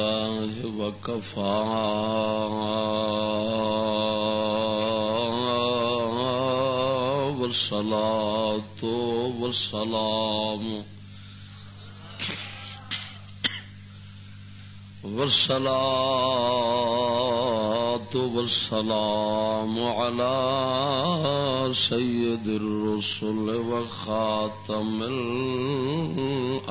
بالله وكفى. والصلاة والسلام. والصلاة والسلام على سيد الرسل وخاتم الأنبياء.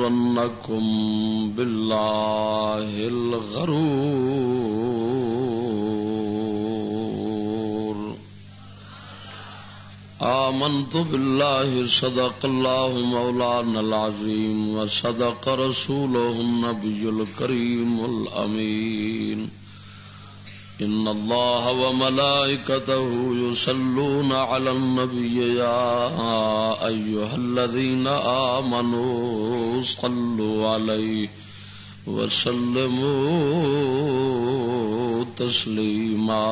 يغرنكم بالله الغرور آمنت بالله صدق الله مولانا العظيم وصدق رسوله النبي الكريم الأمين إن الله وملائكته يصلون على النبي يا أيها الذين آمنوا صلوا عليه وسلموا تسليما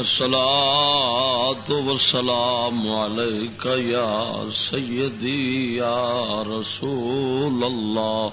الصلاة والسلام عليك يا سيدي يا رسول الله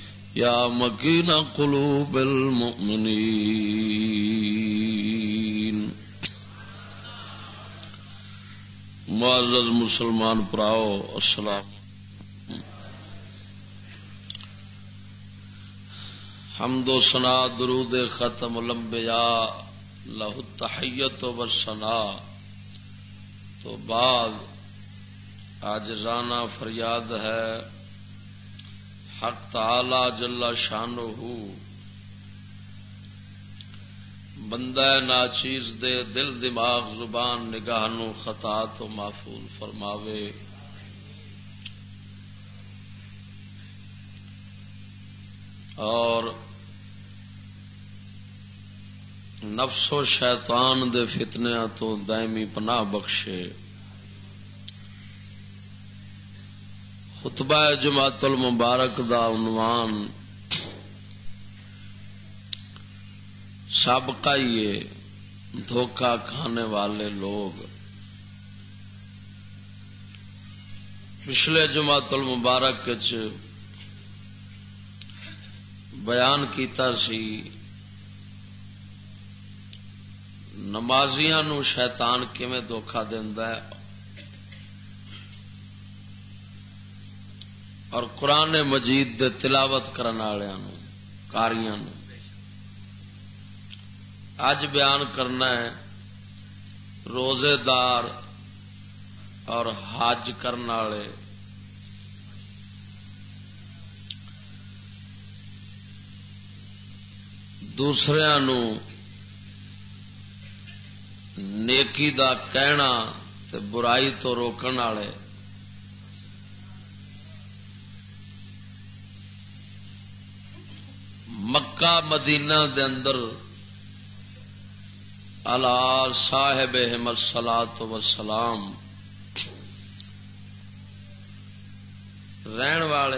یا مکین قلوب المؤمنین معزز مسلمان پراؤ، السلام. حمد و سنا درود ختم، الانبیاء لہ تحیت و سنا تو بعد، آج رانا فریاد ہے حق تعالی جلا شان بندہ ناچیز دے دل دماغ زبان نگاہ نو خطا تو محفوظ فرماوے۔ اور نفس و شیطان دے فتنیا تو دائمی پناہ بخشے۔ خطبہ جماعت المبارک دا عنوان سابقہ یہ دھوکہ کھانے والے لوگ۔ پچھلے جماعت المبارک بیان کیتا سی نمازیاں نو شیطان کیویں دھوکھا دیندا ہے؟ اور قرآن مجید دے تلاوت کرنے کاریاں اج بیان کرنا ہے روزے دار اور حج کرنے والے دوسرے نیکی دا کہنا تے برائی تو روکن والے مکہ مدینہ دے اندر الال صاحب احمد سلا تو سلام رہن والے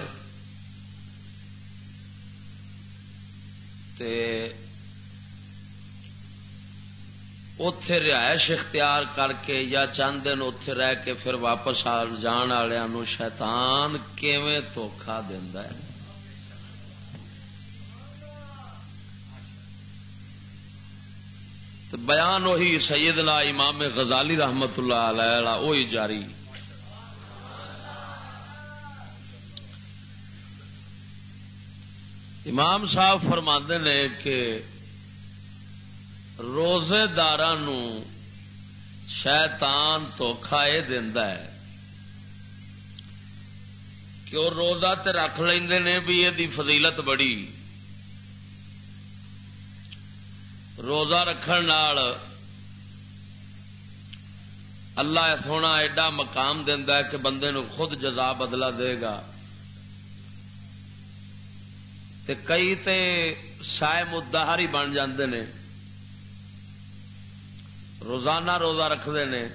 اتے رہائش اختیار کر کے یا چند دن اتے رہ کے پھر واپس آ جان والوں شیطان کیویں دھوکھا دینا ہے؟ بیان وہی سیدنا امام غزالی رحمت اللہ علیہ وہی جاری۔ امام صاحب فرما نے کہ روزے دار شیتان دھوکھا یہ ہے کہ وہ روزہ تے رکھ لیں بھی یہ فضیلت بڑی۔ روزہ رکھن اللہ سونا ایڈا مقام دینا کہ بندے نو خود جزا بدلا دے گا۔ تے کئی تے سائے مدہر ہی بن جاندے نے۔ روزانہ روزہ رکھتے ہیں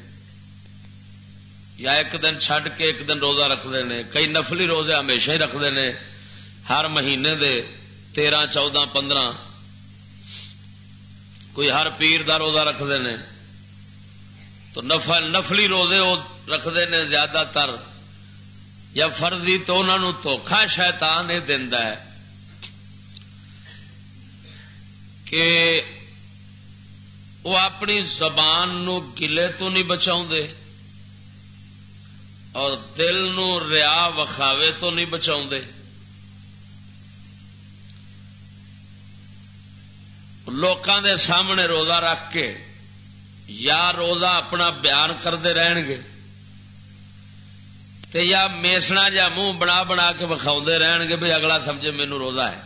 یا ایک دن چھڈ کے ایک دن روزہ رکھتے ہیں کئی نفلی روزے ہمیشہ ہی رکھتے ہیں ہر مہینے دے تیرہ، چودہ، پندرہ کوئی ہر پیر دا روزہ رکھتے ہیں۔ تو نفل نفلی روزے وہ رکھتے ہیں زیادہ تر۔ یا فرضی تو انہوں دھوکھا شیطان یہ دینا ہے کہ وہ اپنی زبان نو گلے تو نہیں بچا اور دل نو ریا وکھاوے تو نہیں بچا لوکاں دے سامنے روزہ رکھ کے یا روزہ اپنا بیان کرتے رہن گے تے یا میسنا یا منہ بنا بنا کے وکھاؤ رہن گے بھی اگلا سمجھے مینو روزہ ہے۔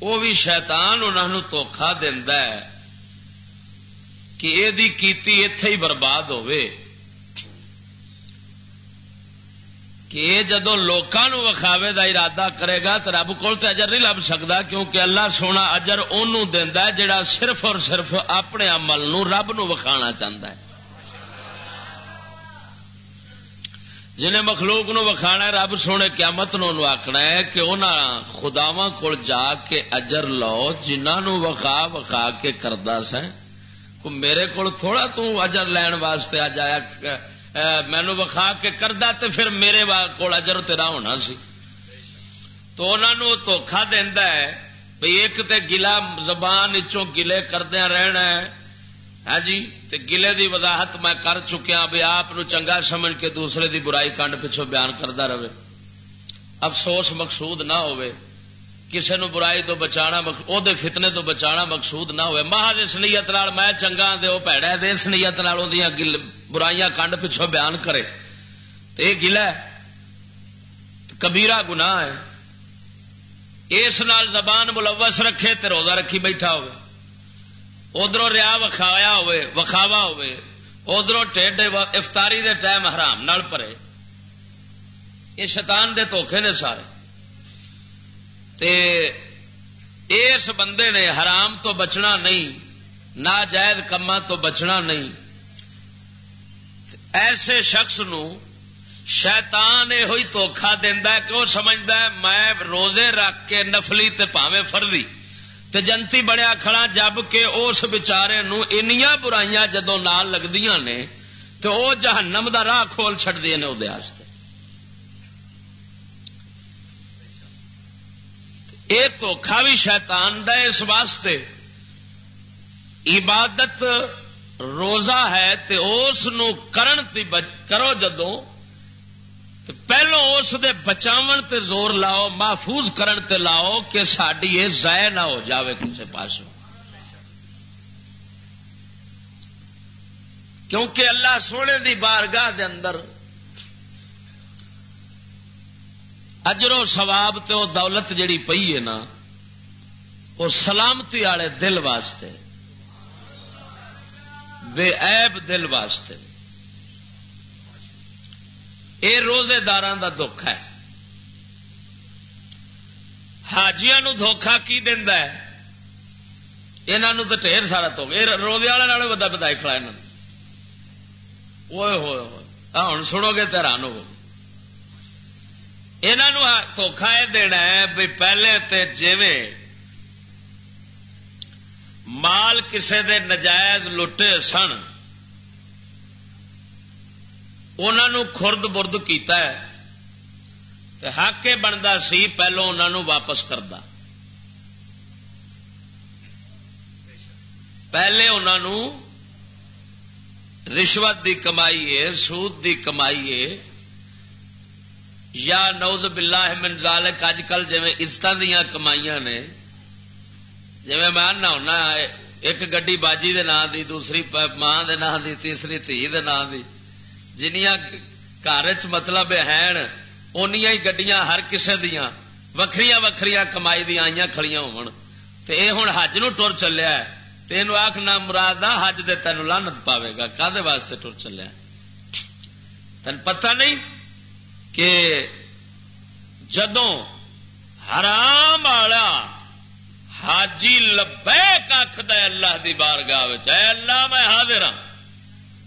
وہ بھی شیطان انہوں دھوکھا دینا ہے کہ یہ کیتی اتے ہی برباد ہوے کہ جدو لوگوں وکھاوے دا ارادہ کرے گا تو رب کو اجر نہیں لب سکتا کیونکہ اللہ سونا اجر انہوں دینا جڑا صرف اور صرف اپنے عمل نو رب نو وکھانا چاہتا ہے۔ جنہیں مخلوق نو وکھانا ہے، رب سونے قیامت نو آخنا ہے کہ انہوں خداوا کول جا کے اجر لو جنہوں وکھا وکھا کے کردا سا میرے کول تھوڑا تو اجر لین واسطے آ جایا مینو وکھا کے کردا تے پھر میرے کول اجر تیرا ہونا سی۔ تو انہوں دھوکھا دینا ہے بھئی ایک تے گلا زبان چوں گلے کردیا رہنا ہے۔ ہاں جی تے گلے دی وضاحت میں کر چکیا بھی آپ چنگا سمجھ کے دوسرے دی برائی کنڈ پچھو بیان کرتا رہے۔ افسوس مقصود نہ ہوئے۔ کسے نو برائی تو بچانا او دے فتنے تو بچانا مقصود نہ ہوئے۔ محض اس نیت نال میں چنگا دے، او پیڑا دے، اس نیت نال اودیاں برائیاں کنڈ پچھو بیان کرے۔ تے یہ گلا ہے، کبیرہ گناہ ہے۔ اس نال زبان ملوث رکھے تے روزہ رکھی بیٹھا ہوئے۔ ادھر ریا وکھایا ہوئے، وکھاوا ہوئے۔ ادھر ٹھڈ افطاری دے ٹائم حرام نال پرے۔ یہ شیطان دے دھوکھے نے سارے۔ تے اس بندے نے حرام تو بچنا نہیں، ناجائز کما تو بچنا نہیں۔ ایسے شخص نو شیطان یہ دھوکھا دینا کہ وہ سمجھتا ہے میں روزے رکھ کے نفلی تے پاوے فردی۔ تے جنتی بڑیا کھڑا جبکہ اس بچارے انیاں برائیاں جدو نال لگدیاں نے تو او جہنم دا راہ کھول چڑ دے نے وہ یہ دھوکھا بھی شیطان دا اس واسطے۔ عبادت روزہ ہے تے اس نو کرن تی کرو جدوں پہلو اس دے بچاون تے زور لاؤ، محفوظ کرن تے لاؤ کہ ساری یہ ضائع نہ ہو جاوے کسی پاس کیونکہ اللہ سونے دی بارگاہ دے اندر اجرو سواب تے وہ دولت جڑی پئی ہے نا وہ سلامتی والے دل واسطے۔ بے عیب دل واسطے۔ یہ روزے دار کا دکھ ہے۔ حاجیا دھوکھا کی دینا ہے؟ یہاں تو ٹھیر سارا تو روزے والے بدا بدائی کھڑا یہاں ہوئے ہوئے ہوئے۔ ہوں سنو گے تو حیران ہو دھوکھا یہ دینا ہے بھی پہلے تے جیویں مال کسے دے نجائز لٹے سن انہوں خرد برد کیتا ہے، تے حق بنتا سی پہلو انہوں واپس کرتا پہلے انہوں رشوت دی کمائی ہے، سود دی کمائی ہے، یا نوز باللہ من ذالک، اج کل جی عزت دیا کمائیاں نے جی میں آنا ہونا ایک گڈی باجی دے نام دی دوسری ماں دے نام دی تیسری تھی دے نام دی جنیاں گھر چ مطلب ہیں اونیاں ہی گڈیاں ہر کسے دیاں وکھریاں وکھریاں کمائی دیا آئیاں کھڑیاں ہون تے اے ہن حج نو ٹر چلیا ہے تین آخ نہ مراد حج دے تین لانت پاوے گا کدے واسطے ٹر چلیا تین پتہ نہیں کہ جدوں حرام والا حاجی لبیک آخد اللہ دی بارگاہ اے اللہ میں حاضر ہاں۔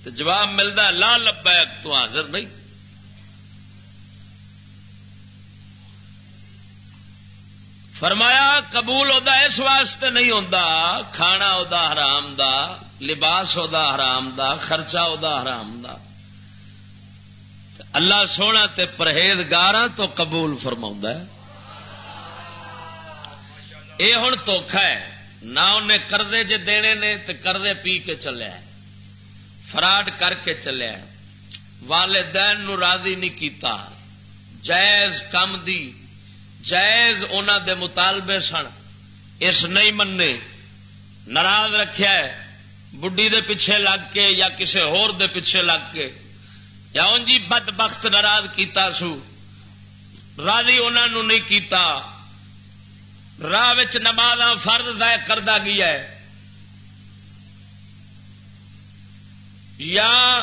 تو جواب ملتا لا لبیک تو حاضر نہیں۔ فرمایا، قبول ہوتا اس واسطے نہیں ہوتا کھانا ہوتا حرام دا، لباس ہوتا حرام دا، خرچہ ہوتا حرام دا۔ اللہ سونا تے پرہیزگار تو قبول فرما یہ ہوں دھوکھا ہے۔ نہ انہیں کردے جے دینے نے تے کردے پی کے چلے فراڈ کر کے چلے والدین نو راضی نہیں کیتا۔ جائز کم دی۔ جائز انہوں دے مطالبے سن۔ اس نہیں مننے۔ ناراض رکھیا ہے۔ بڈی دے پیچھے لگ کے یا کسے ہور دے پیچھے لگ کے۔ یا ان جی بد بخت ناراض کیتا سو۔ راضی انہوں نہیں کیتا۔ راہ نماز فرد دائ کردہ گیا ہے۔ یا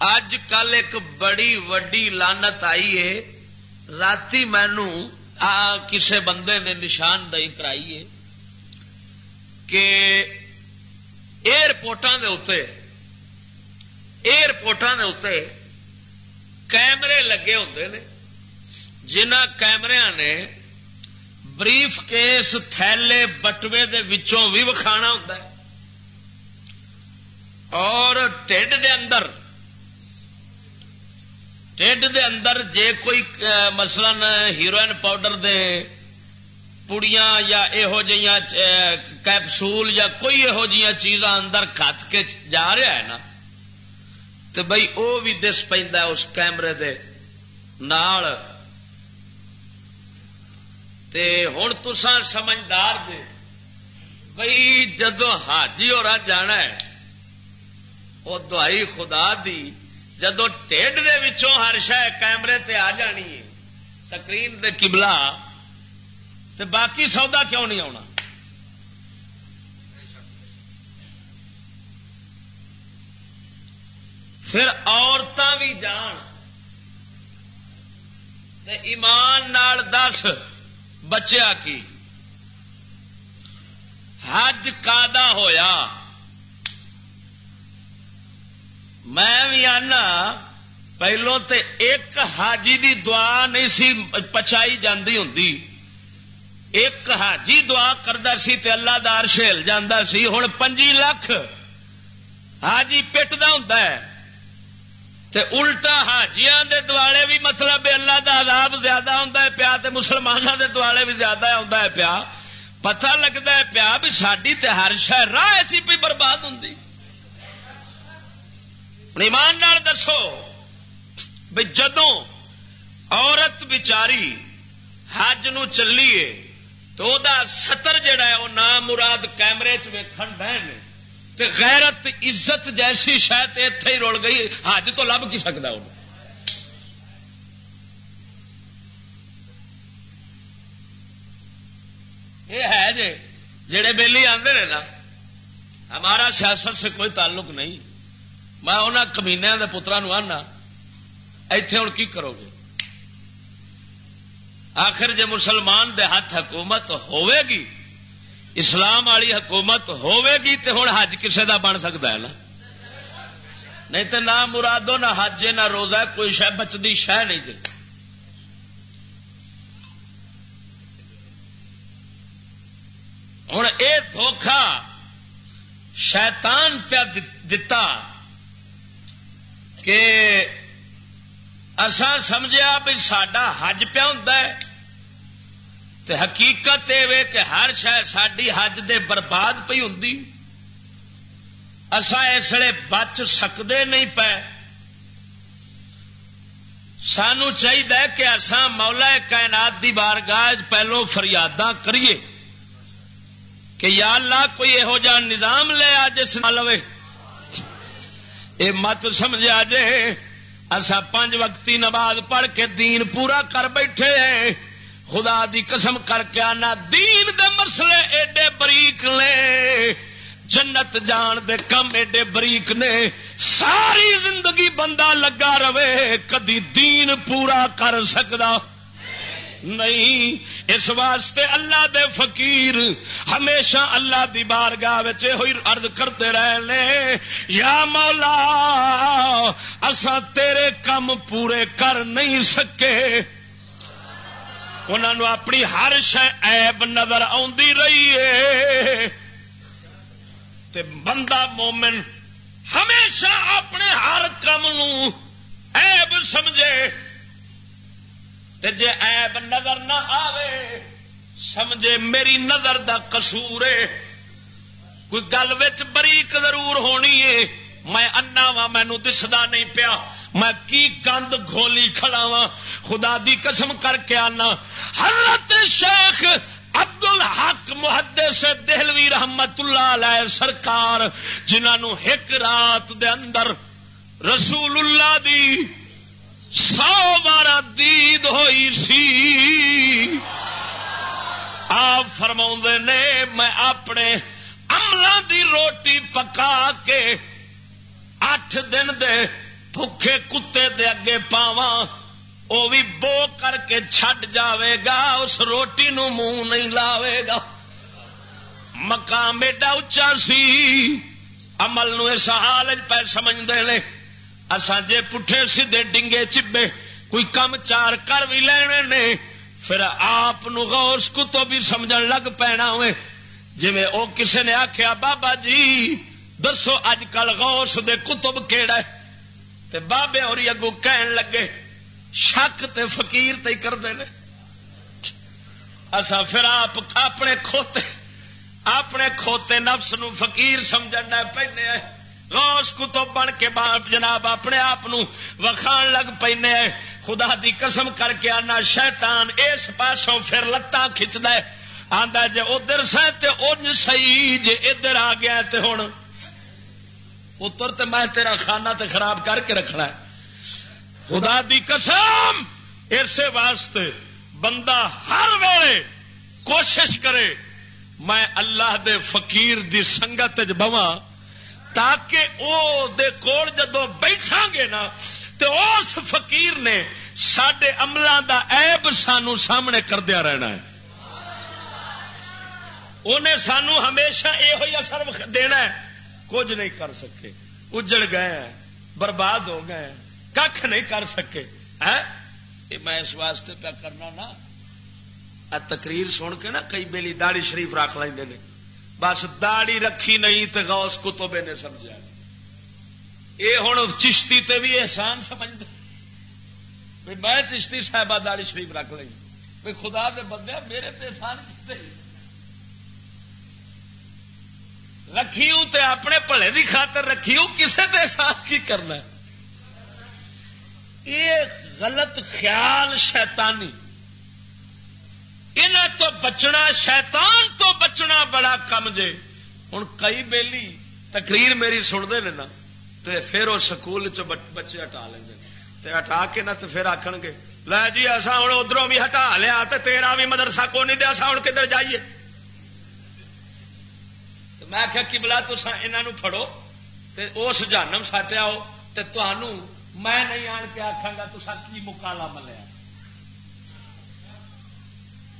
اج کل ایک بڑی وڈی لانت آئی ہے رات مینو آ کسے بندے نے نشاندہی کرائی ہے کہ ایئرپورٹوں کے اتنے اتنے کیمرے لگے ہوتے ہیں جنہ کیمریا نے بریف کیس تھیلے بٹوے دے وچوں بھی وکھانا ہوتا ہے اور ٹھڈ دے اندر ٹھڈ دے اندر جے کوئی مثلا ہیروئن پاؤڈر دے پڑیاں یا یہو جہاں کیپسول یا کوئی یہو جہاں چیزاں اندر کھت کے جا رہا ہے نا تو بھائی وہ بھی دس پہ اس کیمرے دے نال تے ہوں تسان سمجھدار جے۔ بھائی جدو حاجی اور جانا ہے وہ دوائی خدا دی جدو ٹھڈ دے وچوں ہر شہ کیمرے تے آ جانی ہے، سکرین دے کبلا تے باقی سودا کیوں نہیں آنا پھر عورتیں بھی جان، تے ایمان نال دس۔ بچیا کی؟ حج کا ہویا؟ میں بھی آنا، پہلو تے ایک حاجی دی دعا نہیں سی پچائی جاندی ہوں ایک حاجی دعا کرتا سی تے اللہ دار شیل جانا سی۔ ہوں پنجی لاکھ حاجی پٹتا ہوں تے الٹا حاجیاں دے دوالے بھی مطلب اللہ دا عذاب زیادہ ہوں پیا تے مسلمانوں دے دوالے بھی زیادہ ہوں پیا۔ پتہ لگتا ہے پیا بھی ساری تے ہر شہر راہ چی بھی برباد ہوں ایمان دسو بھائی جدو عورت بچاری حج نو چلیے تو دا ستر جڑا ہے وہ نام مراد کیمرے چیکن بہن تے غیرت عزت جیسی شاید اتے ہی رول گئی، حج تو لب کی سکتا انہوں یہ ہے جی جڑے بہلی آتے نا، ہمارا سیاست سے کوئی تعلق نہیں۔ میں انہوں کمینیا کے پترا نو آنا اتے ہوں کی کرو گے؟ آخر جی مسلمان دے ہاتھ حکومت ہوے گی اسلام والی حکومت ہوے گی تو ہوں حج کسے کا بن سکتا ہے نا؟ نہیں تو نہ مرادو، نہ حج، نہ روزہ، کوئی شہ بچتی شہ نہیں جی۔ ہوں یہ دھوکھا شیطان پیا دتا کہ اساں سمجھیا بھی سڈا حج پیا ہوں تے حقیقت یہ کہ ہر شاید ساری حج دے برباد پی ہوں اسان اس لیے بچ سکتے نہیں پے۔ سانو چاہیے کہ اسان مولا کائنات دی بارگاہ پہلو فریاداں کریے۔ کہ یا اللہ کوئی یہو جا نظام لے آ جس نہ لوے۔ یہ مت سمجھا جے۔ اصا پانچ وقتی نماز پڑھ کے دین پورا کر بیٹھے ہیں۔ خدا دی قسم کر کے آنا، دین دے مسئلے ایڈے بریک نے، جنت جان دے کم ایڈے بریک نے، ساری زندگی بندہ لگا رہے، کدی دین پورا کر سکتا نہیں، اس واسطے اللہ دے فقیر ہمیشہ اللہ دی بارگاہ ہوئی ارد کرتے رہے یا مولا اسا تیرے کم پورے کر نہیں سکے۔ انہوں اپنی ہر شہ ایب نظر آدھی رہی ہے۔ تے بندہ مومن ہمیشہ اپنے ہر کم ایب سمجھے۔ جے ایب نظر نہ آوے، سمجھے میری نظر دا قصور ہے۔ کوئی گل بریک ضرور ہونی ہے۔ میں انا وا، مینو دسدا نہیں پیا۔ میں کی کند گھولی کھڑا وا۔ خدا دی قسم کر کے آنا۔ حضرت شیخ عبد الحق محدے سے دہلوی رحمت اللہ علیہ سرکار جنہوں ایک رات دے اندر رسول اللہ دی سو بارہ دید ہوئی سی۔ آپ فرما نے، میں اپنے عملہ دی روٹی پکا کے اٹھ دن دے بھوکے کتے دے اگے پاوا وہ بھی بو کر کے چھڈ جاوے گا، اس روٹی نو منہ نہیں لاوے گا۔ مقام ایڈا اچا سی، عمل نو اس حال پہ سمجھتے ہیں اسان جے پٹھے سیدے ڈنگے چبے، کوئی کم چار کر بھی لینے نے، پھر آپ غوث کو تو بھی سمجھ لگ پینا ہوئے۔ جی او کسے نے آخیا بابا جی دسو اج کل غوث دے کتب کیڑا ہے؟ تے بابے اور اگو کہن لگے، شک تے فقیر تے کرتے ہیں اصا پھر آپ اپنے کھوتے اپنے کھوتے نفس نو فقیر سمجھنا پہنے ہیں۔ غوث کتب بن کے باپ جناب اپنے آپ وکھان لگ پے خدا دی قسم کر کے آنا، شیطان اس پاسوں پھر لتاں کھچد آدھا جی ادھر سہ اج سی جی ادھر آ گیا تے ہوں اتر تے میں تیرا خانہ تے خراب کر کے رکھنا ہے۔ خدا دی قسم اسے واسطے بندہ ہر ویلے کوشش کرے، میں اللہ دے فقیر دی سنگت بواں تاکہ او دے کول جدو بیٹھا گے نا تو اس فقیر نے سڈے عملوں دا عیب سانو سامنے کردیا رہنا ہے۔ انہیں سانو ہمیشہ یہ اثر دینا ہے۔ کچھ نہیں کر سکے۔ اجڑ گئے ہیں، برباد ہو گئے کھ نہیں کر سکے۔ میں اس واسطے پہ کرنا نا۔ تقریر سن کے نا کئی بیلی داڑی شریف رکھ لیں بس داڑی رکھی نہیں تو غوث کتبے نے سمجھا۔ یہ ہوں چشتی تے بھی احسان سمجھتے میں چشتی صاحبہ داڑی شریف رکھ لی بھائی خدا دے بندے، میرے تے احسان کیتے۔ رکھی تے اپنے بھلے کی خاطر رکھی کسے تے احسان کی کرنا؟ یہ غلط خیال شیطانی۔ انہ تو بچنا شیطان تو بچنا بڑا کم جے۔ ہوں کئی بیلی تقریر میری سنتے ہیں نا تو پھر وہ سکول چ بچے ہٹا لیں ہٹا کے نہ تو پھر آخ گے، لے جی اصا ہوں ادھر بھی ہٹا لیا تو تیرا بھی مدرسہ کو نہیں دیا ہوں کدھر جائیے؟ میں آخیا کی بلا تو انہوں پڑو اس جانم سٹ آؤ تو میں نہیں آن کے آخا گا تو کی مکالا ملیا۔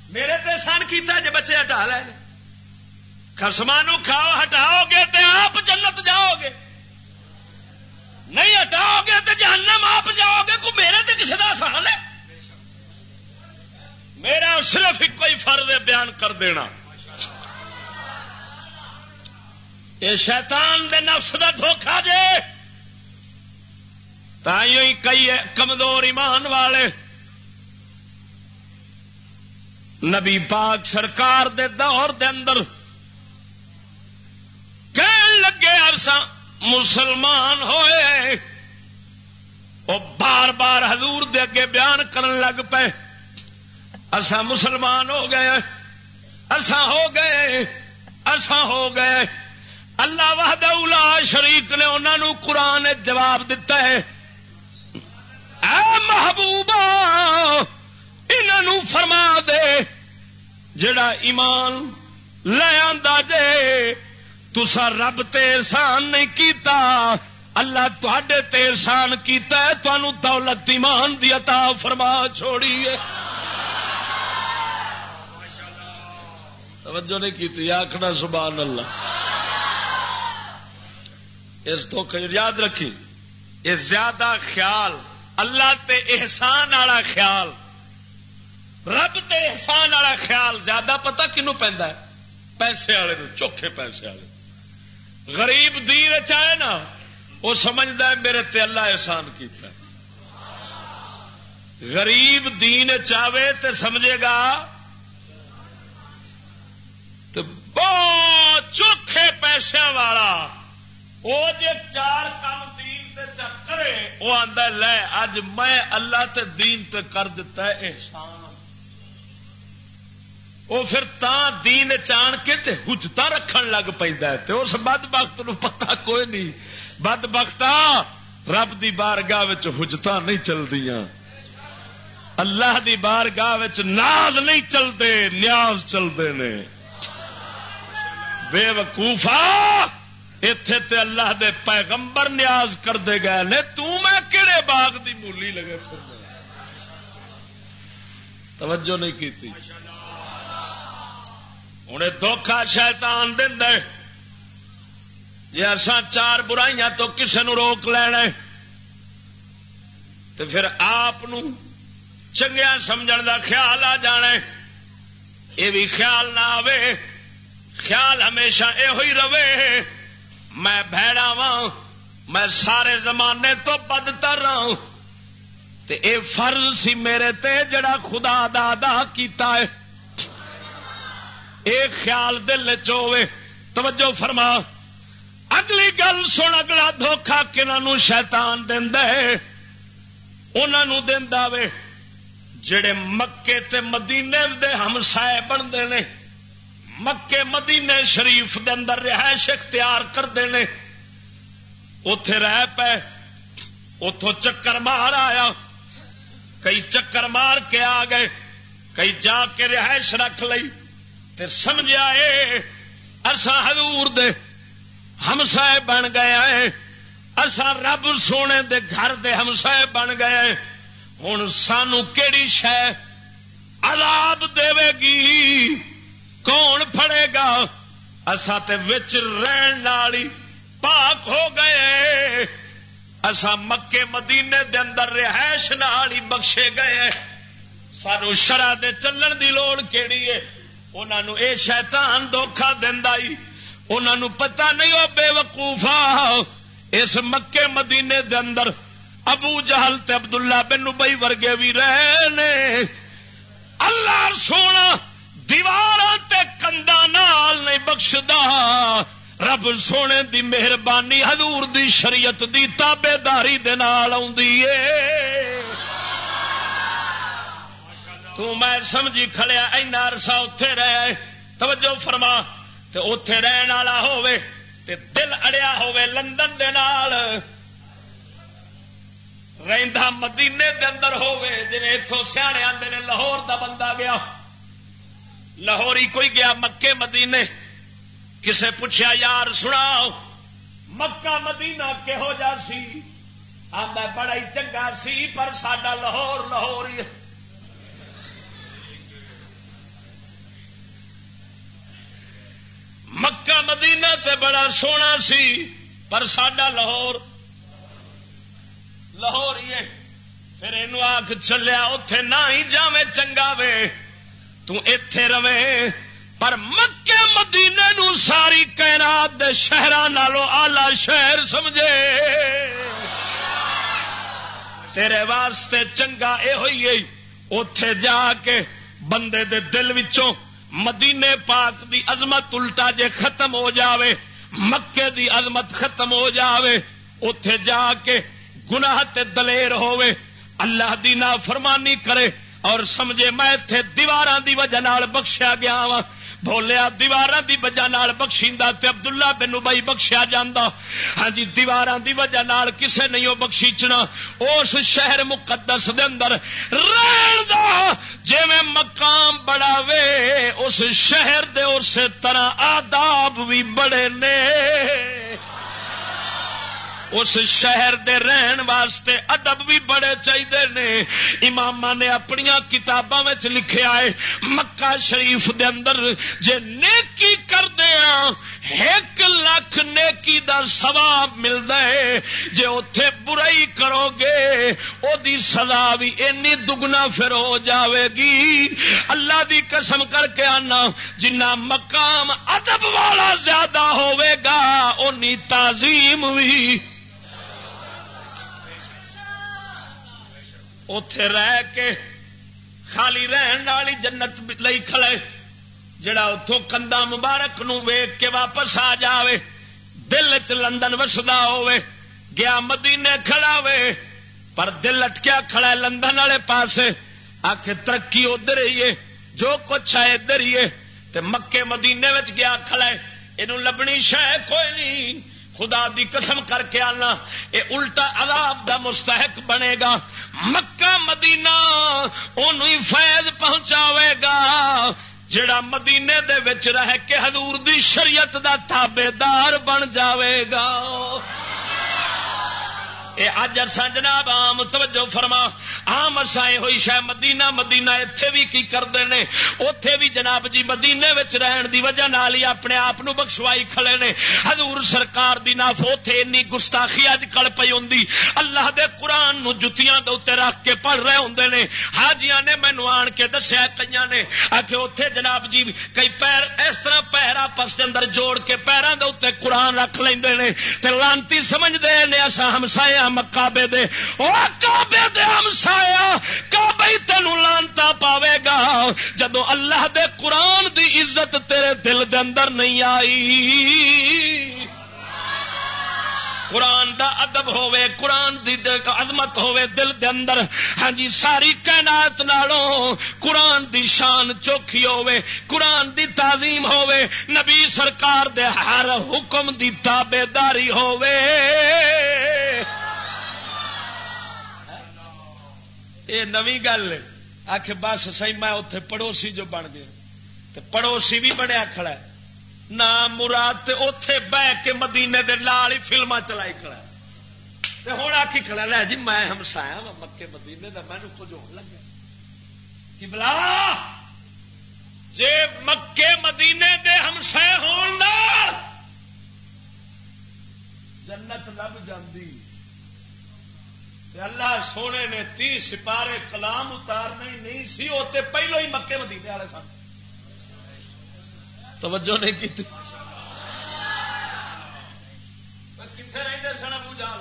میرے تے سن کیتا جی بچے ہٹا لے خسمان کھاؤ ہٹاؤ گے تو آپ جنت جاؤ گے۔ نہیں ہٹاؤ گے تو جہنم آپ جاؤ گے، کو میرے تے کسی کا سال ہے؟ میرا صرف ایک کوئی فرد بیان کر دینا۔ یہ شیطان دے نفس دا دھوکھا جے۔ تھی کئی کمزور ایمان والے۔ نبی پاک سرکار دے دور دے اندر کہن لگے ارسا مسلمان ہوئے۔ وہ بار بار حضور دے اگے بیان کرن لگ پے۔ اسا مسلمان ہو گئے اسا ہو گئے اسا ہو گئے اللہ وحد اولا شریک نے انہوں قرآن نے جواب دیتا ہے۔ اے محبوبہ انہوں فرما دے۔ جڑا ایمان لے آندا جے تسا رب تے احسان نہیں کیتا۔ اللہ تے تے احسان کیتا ہے تانوں دولت ایمان دی عطا فرما چھوڑی ہے توجہ نہیں کیتی، آکھنا سبحان اللہ۔ اس تو یاد رکھی۔ یہ زیادہ خیال، اللہ تے احسان والا خیال، رب تے احسان والا خیال زیادہ پتا کنو پہنتا ہے؟ پیسے والے چوکھے پیسے والے۔ غریب دین چاہے نا، وہ سمجھتا ہے میرے تے اللہ احسان کیتا ہے۔ غریب دین چاہے تو سمجھے گا تو بہت چوکھے پیسے والا وہ جے چار کام دین تے چکرے وہ آندا لے، اج میں اللہ تے دین تے کر دیتا ہے احسان۔ وہ پھر تا دین چان کے تے حجتا رکھن لگ پیندا ہے تے اس بد بخت نو پتہ کوئی نہیں۔ بد بختا رب دی بارگاہ وچ حجتا نہیں چلدیاں۔ اللہ دی بارگاہ وچ ناز نہیں چلدے، نیاز چلدے نے۔ بے وقوفا اتے تے اللہ دے پیغمبر نیاز کر دے گئے نے میں کہڑے باغ دی مولی لگے توجہ نہیں کی ہوں دھوکھا شیطان دے جی اصا چار برائیاں تو کسے نو روک لینا تو پھر آپ چنگیا سمجھ دا خیال آ جانا یہ بھی خیال نہ آئے خیال ہمیشہ یہ رہے۔ میں بھڑا وا میں سارے زمانے تو بدتر رہا تے اے فرض سی میرے تے جڑا خدا دا کیتا ہے۔ اے خیال دل چوے توجہ فرما۔ اگلی گل سن، اگلا دھوکھا کنہوں شیطان دے انہوں دینا وے، جڑے مکے تے مدینے دے ہمسائے بنتے ہیں مکے مدینے شریف دے اندر رہائش اختیار کرتے ہیں اتے رہ پے اتو چکر مار آیا۔ کئی چکر مار کے آ گئے، کئی جا کے رہائش رکھ لی پھر سمجھا ارسا حضور دے ہمسائے بن گیا ارسا رب سونے دے گھر دے ہمسائے بن گئے ہوں سانو کیڑی شہ عذاب دے گی؟ کون پڑے گا؟ اسا تے وچ رہن والی پاک ہو گئے۔ اسا مکے مدینے دے اندر رہائش نالی بخشے گئے۔ سانو شرح دے چلن دی لوڑ کیڑی ہے؟ انہوں اے شیطان دھوکھا دینا انہوں پتہ نہیں ہو بے وقوفا۔ اس مکے مدینے دے اندر ابو جہل تے عبداللہ بن بئی ورگے بھی رہے نے۔ اللہ سونا دیوار کندا نال نہیں بخشدا۔ رب سونے دی مہربانی حضور دی شریعت دی تابے داری دے تو میں سمجھی کھڑیا، اینا عرصہ اتے رہے توجہ فرما، تے اتے رہن والا ہوے تے دل اڑیا ہوے لندن دے نال۔ رہندا مدینے دے اندر ہوے جی اتوں سیانے آتے نے لاہور دا بندہ گیا۔ لاہوری کوئی گیا مکے مدینے؟ کسے پوچھا یار سنا مکہ مدینہ کہہو جا سی؟ آدھا بڑا ہی چنگا سی، پر سڈا لاہور لاہور ہی مکہ مدینہ تے بڑا سونا سی، پر سڈا لاہور لاہور ہی پھر یہ آخ چلیا اتے نہ ہی جاوے چنگا وے. اتے روے پر مکے مدینے نو ساری کائنات دے دے شہر نالوں آلہ شہر سمجھے۔ تیرے واسطے چنگا اے ہوئی اتے جا کے بندے دے دل وچوں مدینے پاک دی عظمت الٹا جے ختم ہو جاوے، مکے دی عظمت ختم ہو جاوے اتے جا کے گناہ تے دلیر ہووے۔ اللہ دی نا فرمانی کرے۔ اور سمجھے میں اتنے دیوار دی وجہ بخشیا گیا ہاں۔ وا بولیا دیوار دی وجہ نال بخشیندا تے عبداللہ بن ابئی بخشیا جاندا۔ ہاں جی دیوار دی وجہ نال کسے نہیں بخشیچنا۔ اس شہر مقدس دے اندر رہن دا۔ جے میں مقام بڑا وے اس شہر دے اسی طرح آداب بھی بڑے نے۔ اس شہر دے رہن واسطے ادب بھی بڑے چاہیے نے۔ امام نے اپنی کتاباں لکھے آئے، مکہ شریف دے اندر جے نیکی کر دیا ایک لاکھ نیکی دا ثواب ملتا ہے۔ جے اتے برائی کرو گے، او دی سزا بھی اینی دگنا پھر ہو جاوے گی۔ اللہ دی قسم کر کے آنا، جنہ مقام ادب والا زیادہ ہوئے گا، اونی تعظیم بھی اتے رہ کے خالی رہن والی جنت لئی کھڑے، جڑا اتوں کندا مبارک نو ویگ کے واپس آ جاوے، دل چ لندن وسدا ہوے گیا مدینے کھڑا وے پر دل اٹکیا کھڑا ہے لندن والے پاسے آخ ترقی ادھر ہی ہے، جو کچھ ہے ادھر ہی ہے، تے مکے مدینے وچ گیا کھڑا ہے یہ لبنی شہ کوئی نہیں خدا دی قسم کر کے آنا، اے الٹا عذاب دا مستحق بنے گا۔ مکہ، مدینہ ان فیض پہنچاوے گا۔ جڑا مدینے دے وچ رہ کے حضور دی شریعت دا تابے دار بن جاوے گا۔ اے اج اصا جناب آم توجہ فرما۔ آم اصا یہ ہوئی شاید مدینہ مدینہ اتے بھی کی کرتے ہیں اتے بھی جناب جی مدینے وچ رہن دی وجہ نال ہی اپنے آپ بخشوائی کھڑے نے۔ حضور سرکار دی ناف اتے این گستاخی اج کل پی ہوں اللہ دے قرآن نو جتیاں دے اتنے رکھ کے پڑھ رہے ہوں نے۔ حاجیاں نے مینو آن کے دسیا کئی نے۔ آ کے جناب جی کئی پیر اس طرح پیر آپس کے اندر جوڑ کے پیروں کے اتنے قرآن رکھ لیں لانتی سمجھتے ہیں اصا ہمسایا مکابے دے۔ او کعبے دے ہمسایا کعبے تینو لانتا پاوے گا۔ جدو اللہ دے قرآن دی عزت تیرے دل دے اندر نہیں آئی۔ قرآن دا ادب ہوے قرآن دی عظمت ہوے دل دے اندر۔ ہاں جی ساری کائنات نالوں قرآن دی شان چوکھی ہوے قرآن دی تعظیم ہوے نبی سرکار دے ہر حکم دی تابے داری ہوے یہ نوی گل آخ بس سی میں اتے پڑوسی جو بن گیا۔ پڑوسی بھی بنیا کھڑا ہے۔ نہ مراد اتے بہ کے مدینے دے لال ہی فلما چلائی کھڑا ہوں آخی کھڑا لے جی میں ہمسایا وا مکے مدینے کا مینو کچھ ہو لگا کہ بلا جے مکے مدینے دے ہمسائے ہون جنت لب جاندی۔ اللہ سونے نے تی سپارے کلام اتارنے نہیں سی ہوتے پہلو ہی مکے مدینے والے سن۔ توجہ نہیں کی کتنے رہتے سن ابو جال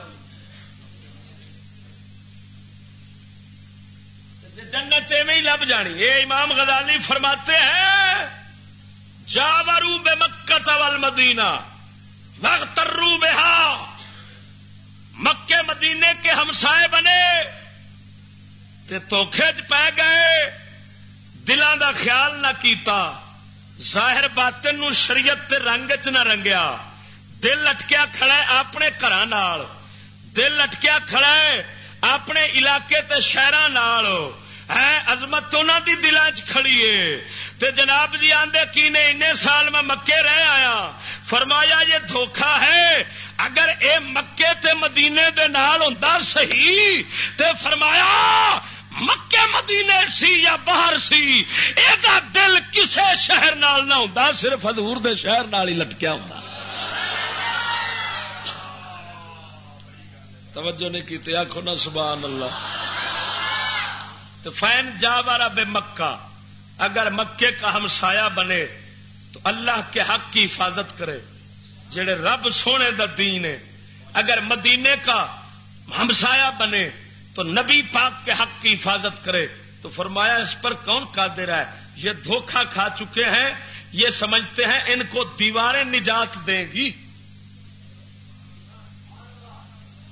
جنت میں لب جانی۔ یہ امام غزالی فرماتے ہیں جاورو بے مکت وال مدینہ وقت رو بے مکے مدینے کے ہمسائے بنے تے توکھے چ پی گئے، دلان دا خیال نہ کیتا، ظاہر باطن نو شریعت تے رنگ چ نہ رنگیا۔ دل لٹکیا کھڑا ہے اپنے گھر دل لٹکیا کھڑا ہے اپنے علاقے تے شہر ہے ہاں، عظمت انہوں دی دلان چ کھڑی ہے۔ تے جناب جی آندے کی نے سال میں مکے رہ آیا؟ فرمایا یہ دھوکھا ہے اگر اے مکے تے مدینے دے نال ہوندا صحیح تے فرمایا مکے مدینے سی یا باہر سی اے دا دل کسے شہر نال نہ ہوندا، صرف حضور دے شہر نال ہی لٹکیا ہوندا۔ توجہ نہیں کی آخو نا سبحان اللہ تو فین جا بارا بے مکہ، اگر مکے کا ہمسایہ بنے تو اللہ کے حق کی حفاظت کرے۔ جڑے رب سونے دا دین ہے، اگر مدینے کا ہمسایا بنے تو نبی پاک کے حق کی حفاظت کرے۔ تو فرمایا، اس پر کون قادر ہے؟ یہ دھوکھا کھا چکے ہیں، یہ سمجھتے ہیں ان کو دیواریں نجات دیں گی۔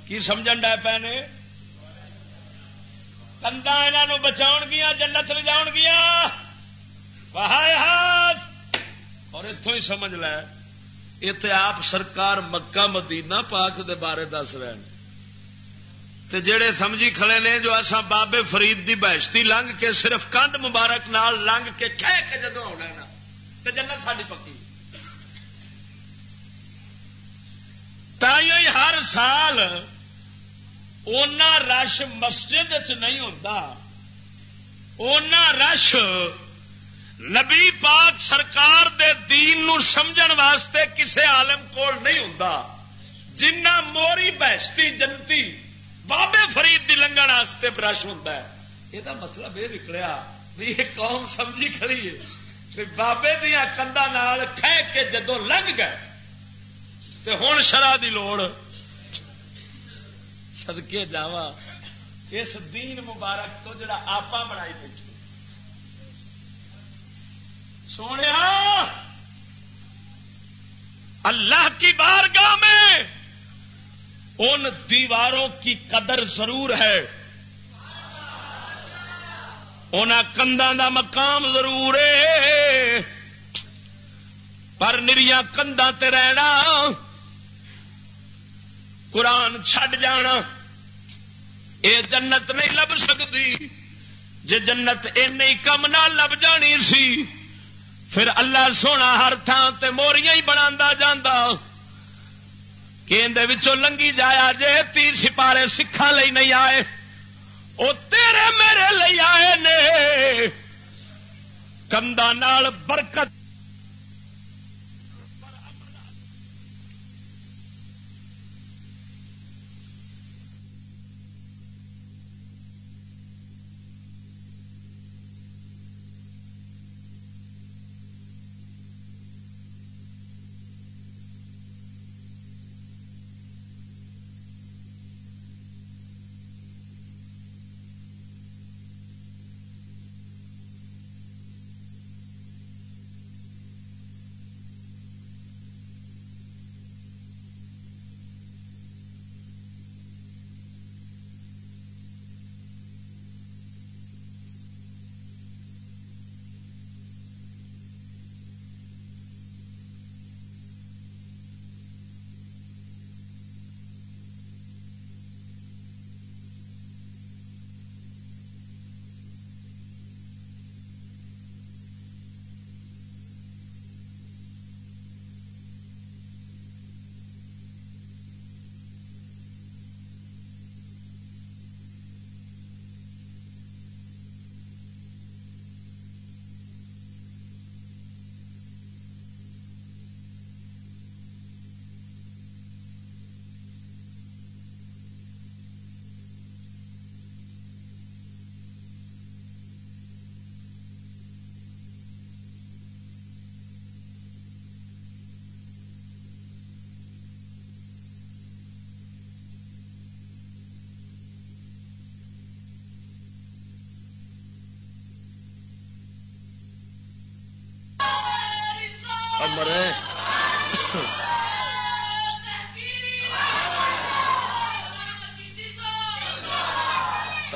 کی سمجھن ڈا پینے؟ کندا یہاں بچاؤ گیا جنت لے جاؤ گیا اور اتوں ہی سمجھ لے۔ اتنے آپ سرکار مکہ مدینہ پاک دے بارے دس رہے ہیں۔ تے جڑے سمجھی کھڑے نے جو اصا بابے فرید دی بہشتی لنگ کے صرف کند مبارک نال لنگ کے کہہ کے جدو آنا نا، تے جنت ساری پکی۔ تھی ہر سال اونا رش مسجد چ نہیں ہوتا اونا رش نبی پاک سرکار دے دین نو سمجھن واسطے کسے عالم کول نہیں ہوں جنہ موری بہشتی جنتی بابے فرید دی لنگن واسطے برش ہوتا ہے۔ یہ مطلب یہ نکلیا بھی یہ قوم سمجھی کھڑی ہے بابے دیا کندا کھہ کے جدو لنگ گئے تو ہوں شرح دی لوڑ۔ سدکے جا اس دین مبارک تو جڑا آپ بنائی بیٹھے۔ سونے اللہ کی بارگاہ میں ان دیواروں کی قدر ضرور ہے۔ ان کنداں دا مقام ضرور ہے۔ پر نریا کنداں تے رہنا۔ قرآن چھڈ جانا۔ اے جنت نہیں لب سکتی۔ جے جنت این کم نہ لب جانی سی۔ پھر اللہ سونا ہر تھان تے موریاں ہی بنا جانا کہ لنگی جایا جے تیر سپارے سکھا لئی نہیں آئے۔ وہ تیرے میرے لئی آئے نے۔ کندا نال برکت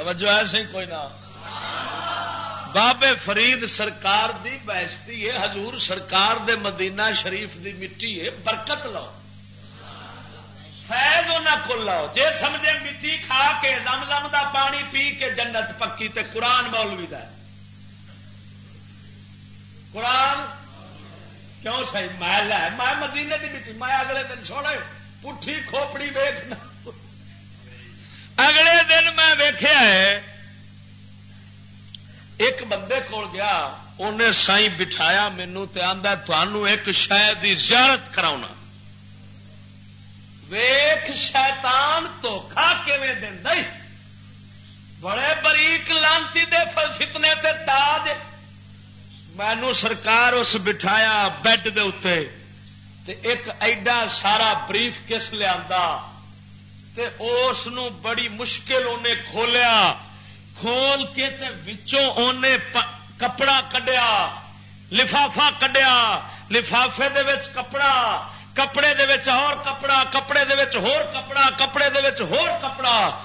توجہ ہے سی کوئی نہ۔ بابے فرید سرکار دی بہشتی ہے، حضور سرکار دے مدینہ شریف دی مٹی ہے، برکت لو فیض کو لو جے سمجھے مٹی کھا کے زم زم دا پانی پی کے جنت پکی تے قرآن مولوی دا قرآن؟ کیوں سی محل ہے میں مدینے کی مٹی، میں اگلے دن سونے، پٹھی کھوپڑی ویخنا اگلے میں ویخیا ہے، ایک بندے کول گیا انہیں سائی بٹھایا مینو آدھا تمہوں ایک شاید کی زیارت کرا ویخ شیطان تو کھا کے بڑے بریک لانتی دے فتنے تے تاج مینو سرکار اس بٹھایا بیڈ دے اتنے تے ایک ایڈا سارا بریف کس لیا اس بڑی مشکل انہیں کھولیا، کھول کے تے وچوں انہیں کپڑا کڈیا لفافا کڈیا، لفافے دے وچ کپڑا، کپڑے دے وچ اور کپڑا، کپڑے دے وچ ہور کپڑا، کپڑے دے وچ ہور کپڑا۔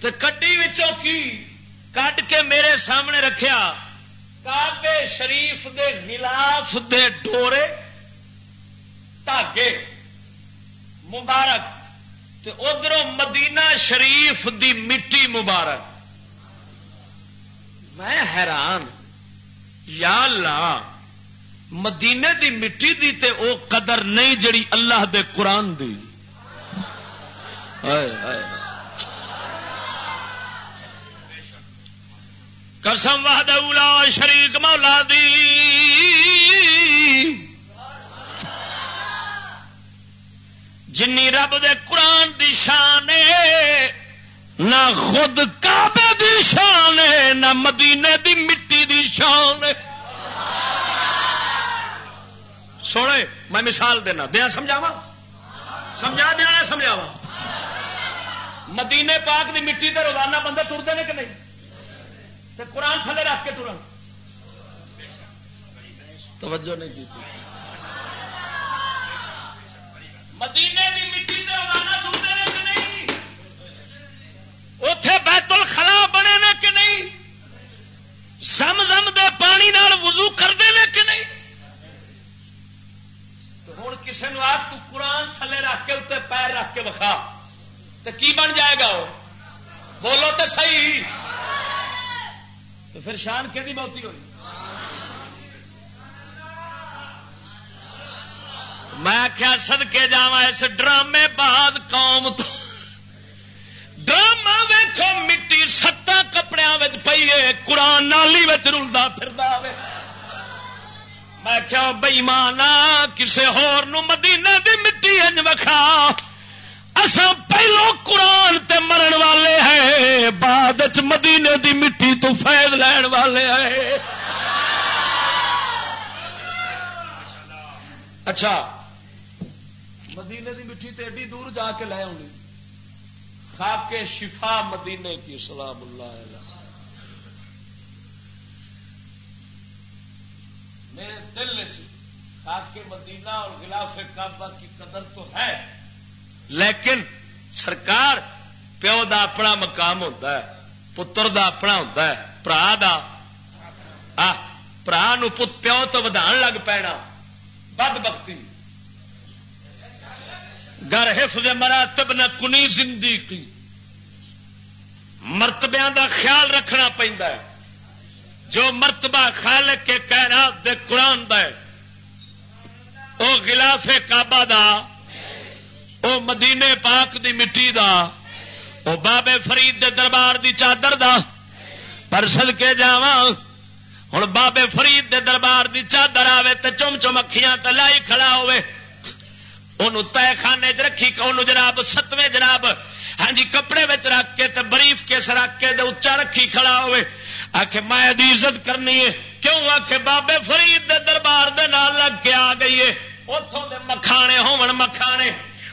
تے کڈی وچوں کی؟ کڈ کے میرے سامنے رکھیا۔ کابے شریف دے غلاف دے ڈورے دھاگے مبارک تے ادھر مدینہ شریف دی مٹی مبارک۔ میں حیران، یا اللہ مدینے دی مٹی دی تے او قدر نہیں جڑی اللہ دے قرآن دی۔ قسم وحد اولا شریک مولا دی۔ جنی رب دے قرآن دی شان نہ خود کعبے دی شان نہ مدینے دی مٹی دی شان سونے، میں مثال دینا، دیا سمجھاوا سمجھا، دیا سمجھاوا مدینے پاک دی مٹی تے روزانہ بندے ٹرتے ہیں کہ نہیں؟ تے قرآن تھلے رکھ کے ٹرن توجہ نہیں کی مدینے کی مٹی تے کہ نہیں؟ اتے بیت الخلا بنے نے کہ نہیں؟ زم زم دے پانی نال وضو کرتے ہیں کہ نہیں؟ ہوں کسی نے آپ تو قرآن تھلے رکھ کے اتنے پیر رکھ کے وکھا۔ تو کی بن جائے گا وہ؟ بولو تو صحیح۔ تو پھر شان کہ بہتی ہوئی؟ میں کیا سد کے جا اس ڈرامے بعد قوم تو۔ ڈرامہ ویکو مٹی ستان کپڑے پیے قرآن نالی رلتا پھر میں کیا بئی مانا کسی مدینہ دی مٹی انج وکھا۔ اصا پہلو قرآن تے مرن والے ہیں، بعد چ مدینے دی مٹی تو فائد لین والے ہیں۔ اچھا مدینے دی مٹی تے ایڈی دور جا کے لے آنی خاک کے شفا مدینے کی سلام اللہ علیہ۔ میرے دل خاک کے مدینہ اور غلاف کعبہ کی قدر تو ہے، لیکن سرکار پیو دا اپنا مقام ہوتا ہے، پتر دا اپنا ہوتا ہے برا دا۔ برا پیو تو ودان لگ پینا۔ بد بختی۔ گر حفظ مراتب نہ کنی زندگی۔ مرتبیا دا خیال رکھنا پہنتا ہے۔ جو مرتبہ خالق کے کائنات دے قرآن دا ہے وہ غلاف کعبہ دا، او مدینے پاک دی مٹی دا، او بابے فرید دے دربار دی چادر دا۔ پرسل کے جاواں ہوں بابے فرید دے دربار دی چادر آوے تے چم چم اکھیاں تے لائی کھڑا ہوئے انہوں تہ خانے چ رکھی انہوں جناب ستویں جناب ہاں جی کپڑے وچ رکھ کے تے بریف کیس رکھ کے دے اچا رکھی کھڑا ہوئے۔ آخ میں عزت کرنی ہے۔ کیوں؟ آخ بابے فرید دے دربار دے نال لگ کے آ گئی ہے۔ اتوں دے مکھانے ہون مکھانے۔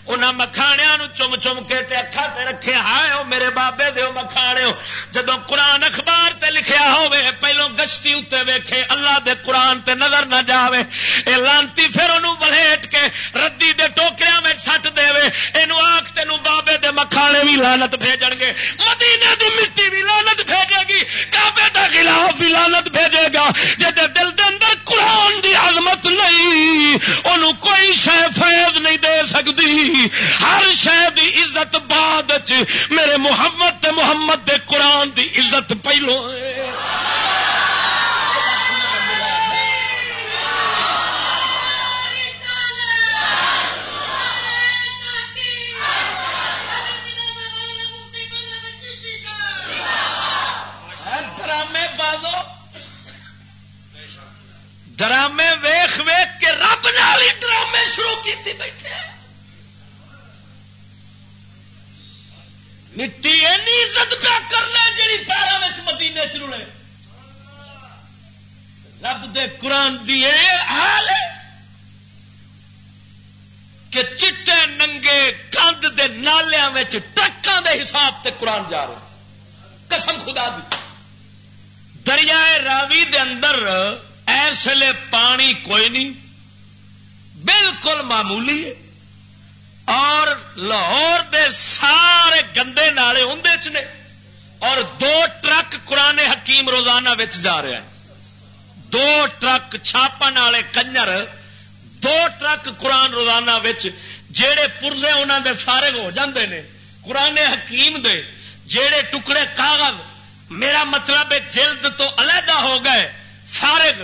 انہاں مکھانیا چم چم کے تے اکھا تے رکھے، ہائے او میرے بابے دیو مکھانے جدو قرآن اخبار تے لکھیا ہوے پہلو گشتی اتنے ویکھے، اللہ دے قرآن تے نظر نہ جاوے۔ اے لانتی پھر انہوں بلٹ کے ردی دے ٹوکریا میں سٹ دے وے اینو آخ تینوں بابے دے مکھانے بھی لانت بھیجن گے۔ مدینے دی مٹی بھی لانت بھیجے گی، کعبے دا خلاف بھی لانت بھیجے گا۔ جے دل دے اندر قرآن دی عظمت نہیں، انہوں کوئی شے فیض نہیں دے ہر شہ عزت بعد میرے محمد تے محمد دے قرآن دی عزت پہلو ڈرامے بازو۔ ڈرامے ویخ ویخ کے رب نال ڈرامے شروع کی بیٹھے۔ مٹی عزت پیا کرنا جی پیروں میں مدینے چلے رب دے قرآن دی حال ہے کہ چٹے ننگے گند دے نالیا ٹرکاں دے حساب تے قرآن جا رہا قسم خدا دی۔ دریائے راوی دے اندر ایس لیے پانی کوئی نہیں، بالکل معمولی ہے۔ اور لاہور دے سارے گندے نالے اندر نے اور دو ٹرک قرآن حکیم روزانہ جا رہا ہے۔ دو ٹرک چھاپن والے کنجر، دو ٹرک قرآن روزانہ جہے پورزے انہوں دے فارغ ہو جاندے نے، قرآن حکیم دے جہے ٹکڑے کاغذ، میرا مطلب جلد تو علیحدہ ہو گئے، فارغ،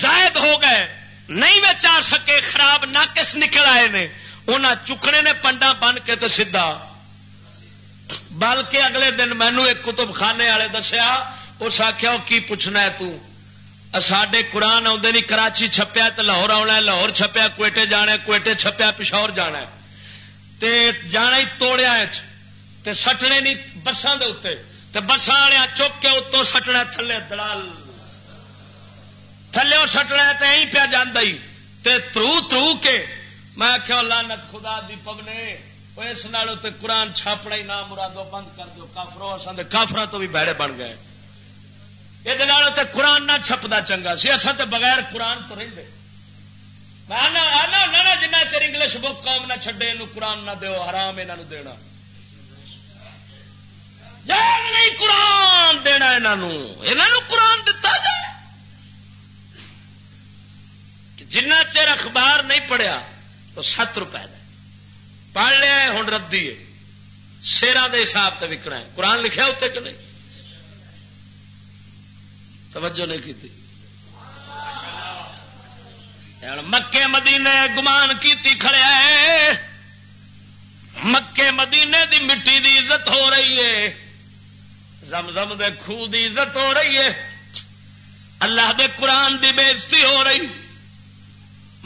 زائد ہو گئے، نہیں بچ سکے، خراب ناقص نکل آئے نے۔ انہیں چکنے نے پنڈا بن کے تو سیدا بلکہ اگلے دن مینو ایک کتب خانے والے دسیا، اس آخیا کی پوچھنا ہے تو؟ سڈے قرآن آدھے نہیں، کراچی چھپیا تو لاہور آنا لاہور چھپیا کوئٹے جانا کوئٹے چھپیا پشور جانا تے جانا ہی توڑیا تے سٹنے نہیں بسان دے اتنے بسان والے چک کے اتوں سٹنا تھلے دلال۔ تھلے سٹنا تو ای پیا جانا ہی۔ تے ترو ترو کے میں آخیا لانت خدا دی پبنے اس نال قرآن چھاپنا ہی نہ مرادو بند کر دو کافرو کافر تو بھی بیڑے بن گئے۔ یہ قرآن نہ چھپتا چنگا سی اصل تو بغیر قرآن تو رہتے جنہ چر انگلش بک قوم نہ چھڈے یہ قرآن نہ دو حرام یہاں دینا۔ نہیں قرآن دینا یہاں قرآن دتا جائے۔ جنہ چر اخبار نہیں پڑھیا تو سات روپئے پڑھ لیا ہوں ردی ہے۔ شیران کے حساب سے وکنا ہے۔ قرآن لکھا اتنے کہ نہیں؟ توجہ نہیں کی تھی مکے مدینے گمان کی کھڑے مکے مدینے دی مٹی دی عزت ہو رہی ہے۔ زمزم دے خو دی عزت ہو رہی ہے۔ اللہ دے قرآن دی بےزتی ہو رہی۔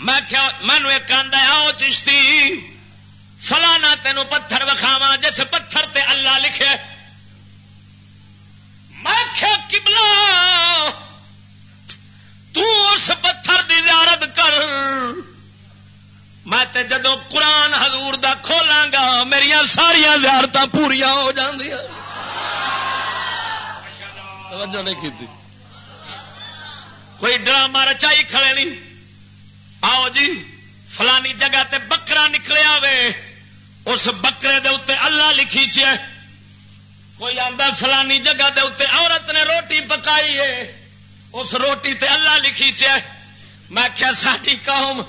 میں مینو ایک آؤ چشتی، فلانا تینوں پتھر وکھاوا جس پتھر تے اللہ لکھے۔ میں کیا کبلا اس پتھر دی زیارت کر۔ میں تے جدو قرآن حضور دا کھولاں گا میرا ساریا زیارت پوریا ہو جاندیا توجہ نہیں کی کوئی ڈرامہ رچائی کھڑے نہیں۔ آؤ جی فلانی جگہ تے بکرا نکلیا وے اس بکرے دے اتنے اللہ لکھی چ کوئی آتا فلانی جگہ دے اتنے عورت نے روٹی پکائی ہے۔ اس روٹی تے اللہ لکھی چ میں کیا ساری قوم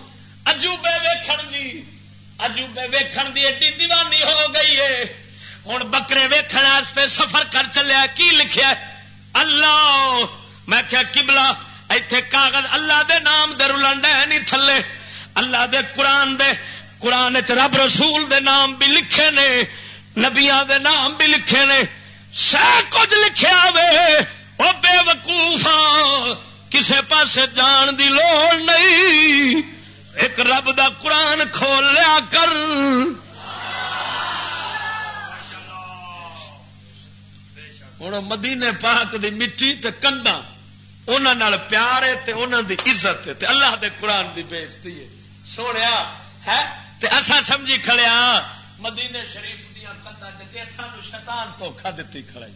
اجوبے ویکھن دی۔ اجوبے ویکھن دی ایڈی دیوانی ہو گئی ہے۔ ہوں بکرے ویکھن سفر کر چلیا کی لکھیا اللہ۔ میں کیا کبلا ایتھے کاغذ اللہ دے نام دے رلنڈ نہیں تھلے۔ اللہ دے قرآن دے، قرآن چ رب رسول دے نام بھی لکھے نے نبیا دے نام بھی لکھے نے۔ سہ کچھ لکھا وے وہ بے وقوف کسے پاسے جان دی لوڑ نہیں۔ ایک رب دا قرآن کھول لیا کر۔ ہوں مدینے پاک دی مٹی تے کندا انہوں پیار ہے تے انہوں دی عزت ہے تے اللہ دے قرآن دی بےزتی ہے۔ سونے ہے؟ تے اصا سمجھی کھڑیا مدینے شریف شیطان دھوکھا دیتی کھڑائی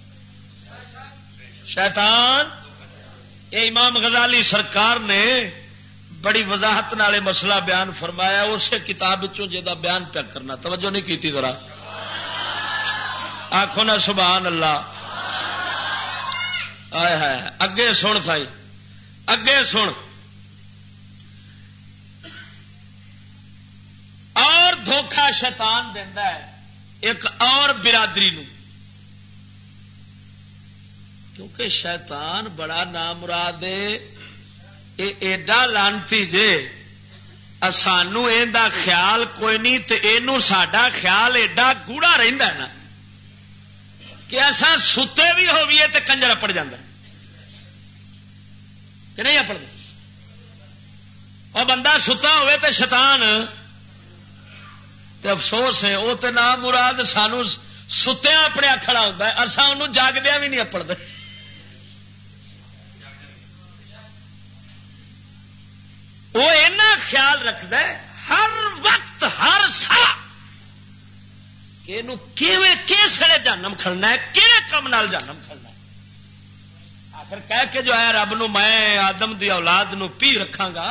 شیطان؟ یہ امام غزالی سرکار نے بڑی وضاحت نالے مسئلہ بیان فرمایا اسے کتاب جا بیان پیا کرنا۔ توجہ نہیں کی ذرا۔ آخو نا، سبحان اللہ۔ آئے اگے سن سائی، اگے سن۔ اور دھوکھا شیطان دینا ہے، ایک اور برادری نو۔ کیونکہ شیطان بڑا نام مراد ایڈا لانتی جے سانو خیال کوئی نہیں تو یہ سڈا خیال ایڈا گوڑا رہتا ہے نا۔ کہ ایسا ستے بھی ہوئیے تو کنجر اپڑ جا کہ نہیں اپڑ اور بندہ ستا ہوئے تو شیطان۔ تے افسوس ہے وہ تو نام مراد سانو ستیا اپنے کھڑا ہوتا ہے۔ اصا ان جاگدیا بھی نہیں اپڑتے خیال رکھد ہر وقت، ہر سا کہ سڑے جانم کھڑنا ہے کہڑے کام جانم کھڑنا آخر کہہ کے جو ہے رب نو میں آدم دی اولاد نو پی رکھا گا،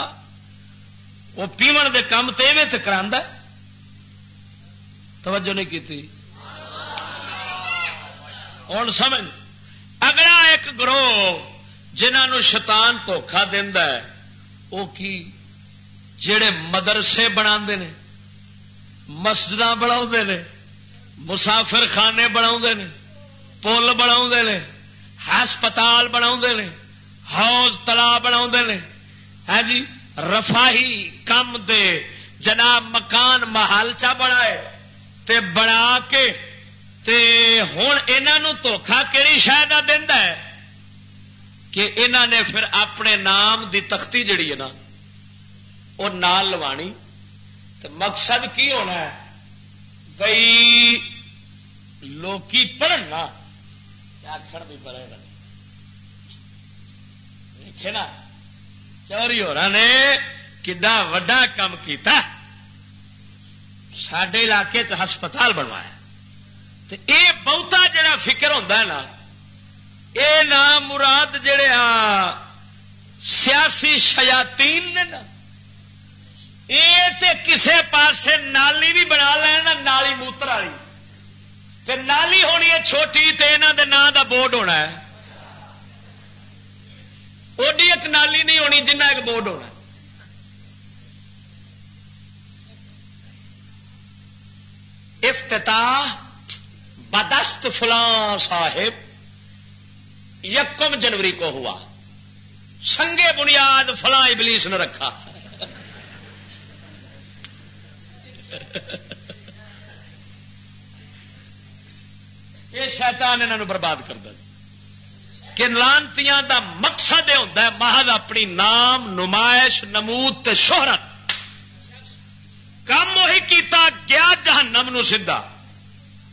وہ پیو دے کام تو ایویں کرا توجہ نہیں کی ہوں سمجھ۔ اگلا ایک گروہ جنہوں شیطان دھوکھا دینا ہے، وہ کی؟ جڑے مدرسے بنا مسجد بنا مسافر خانے بنا پل بنا ہسپتال بنا ہاؤس تلا بنا ہے جی رفاہی کم دے، جناب مکان محل چا بنا بنا کے ہوں یہ دھوکھا کہڑی شاید دینا ہے؟ کہ انہوں نے پھر اپنے نام دی تختی جڑی ہے نا وہ نال لوانی۔ تو مقصد کی ہونا ہے؟ بئی لوکی پڑھنا آخر بھی پڑے گا دیکھے نا، چوری ہو رہا نے کدا وڈا کام کیتا۔ سڈے علاقے چ ہسپتال بنوایا۔ یہ بہتا جڑا فکر ہوتا ہے نا یہ نام مراد جڑے آ سیاسی شیاتین نے نا یہ کسے پاسے نالی بھی بنا لینا نالی موتر والی۔ تے نالی ہونی ہے چھوٹی تے یہاں دے نام دا بورڈ ہونا ہے۔ اوڈی ایک نالی نہیں ہونی جنہ ایک بورڈ ہونا افتتاح بدست فلاں صاحب یکم جنوری کو ہوا۔ سنگے بنیاد فلاں ابلیس نے رکھا۔ یہ شیطان انہوں برباد کر دیا کہ لانتی دا مقصد یہ ہوتا ہے، محض اپنی نام، نمائش، نمود شہرت۔ کام وہی کیتا، گیا جہنم نو سیدا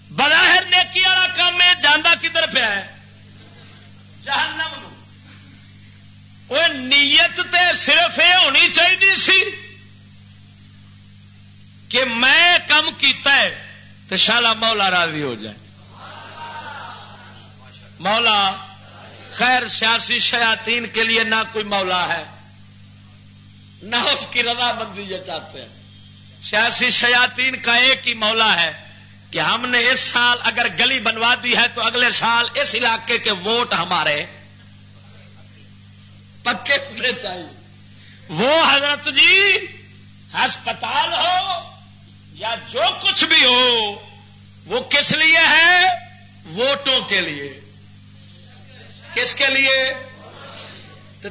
بظاہر نیکی والا کام ہے جانا کدھر پیا ہے؟ جہنم نو وہ نیت تے صرف یہ ہونی چاہیے سی کہ میں کم کیتا ہے تو شالا مولا راضی ہو جائے۔ مولا، خیر سیاسی شیاتین کے لیے نہ کوئی مولا ہے، نہ اس کی رضا بندی یہ چاہتے ہیں۔ سیاسی شیاتین کا ایک ہی مولا ہے کہ ہم نے اس سال اگر گلی بنوا دی ہے تو اگلے سال اس علاقے کے ووٹ ہمارے پکے ہونے چاہیے۔ وہ حضرت جی ہسپتال ہو یا جو کچھ بھی ہو، وہ کس لیے ہے؟ ووٹوں کے لیے۔ کس کے لیے؟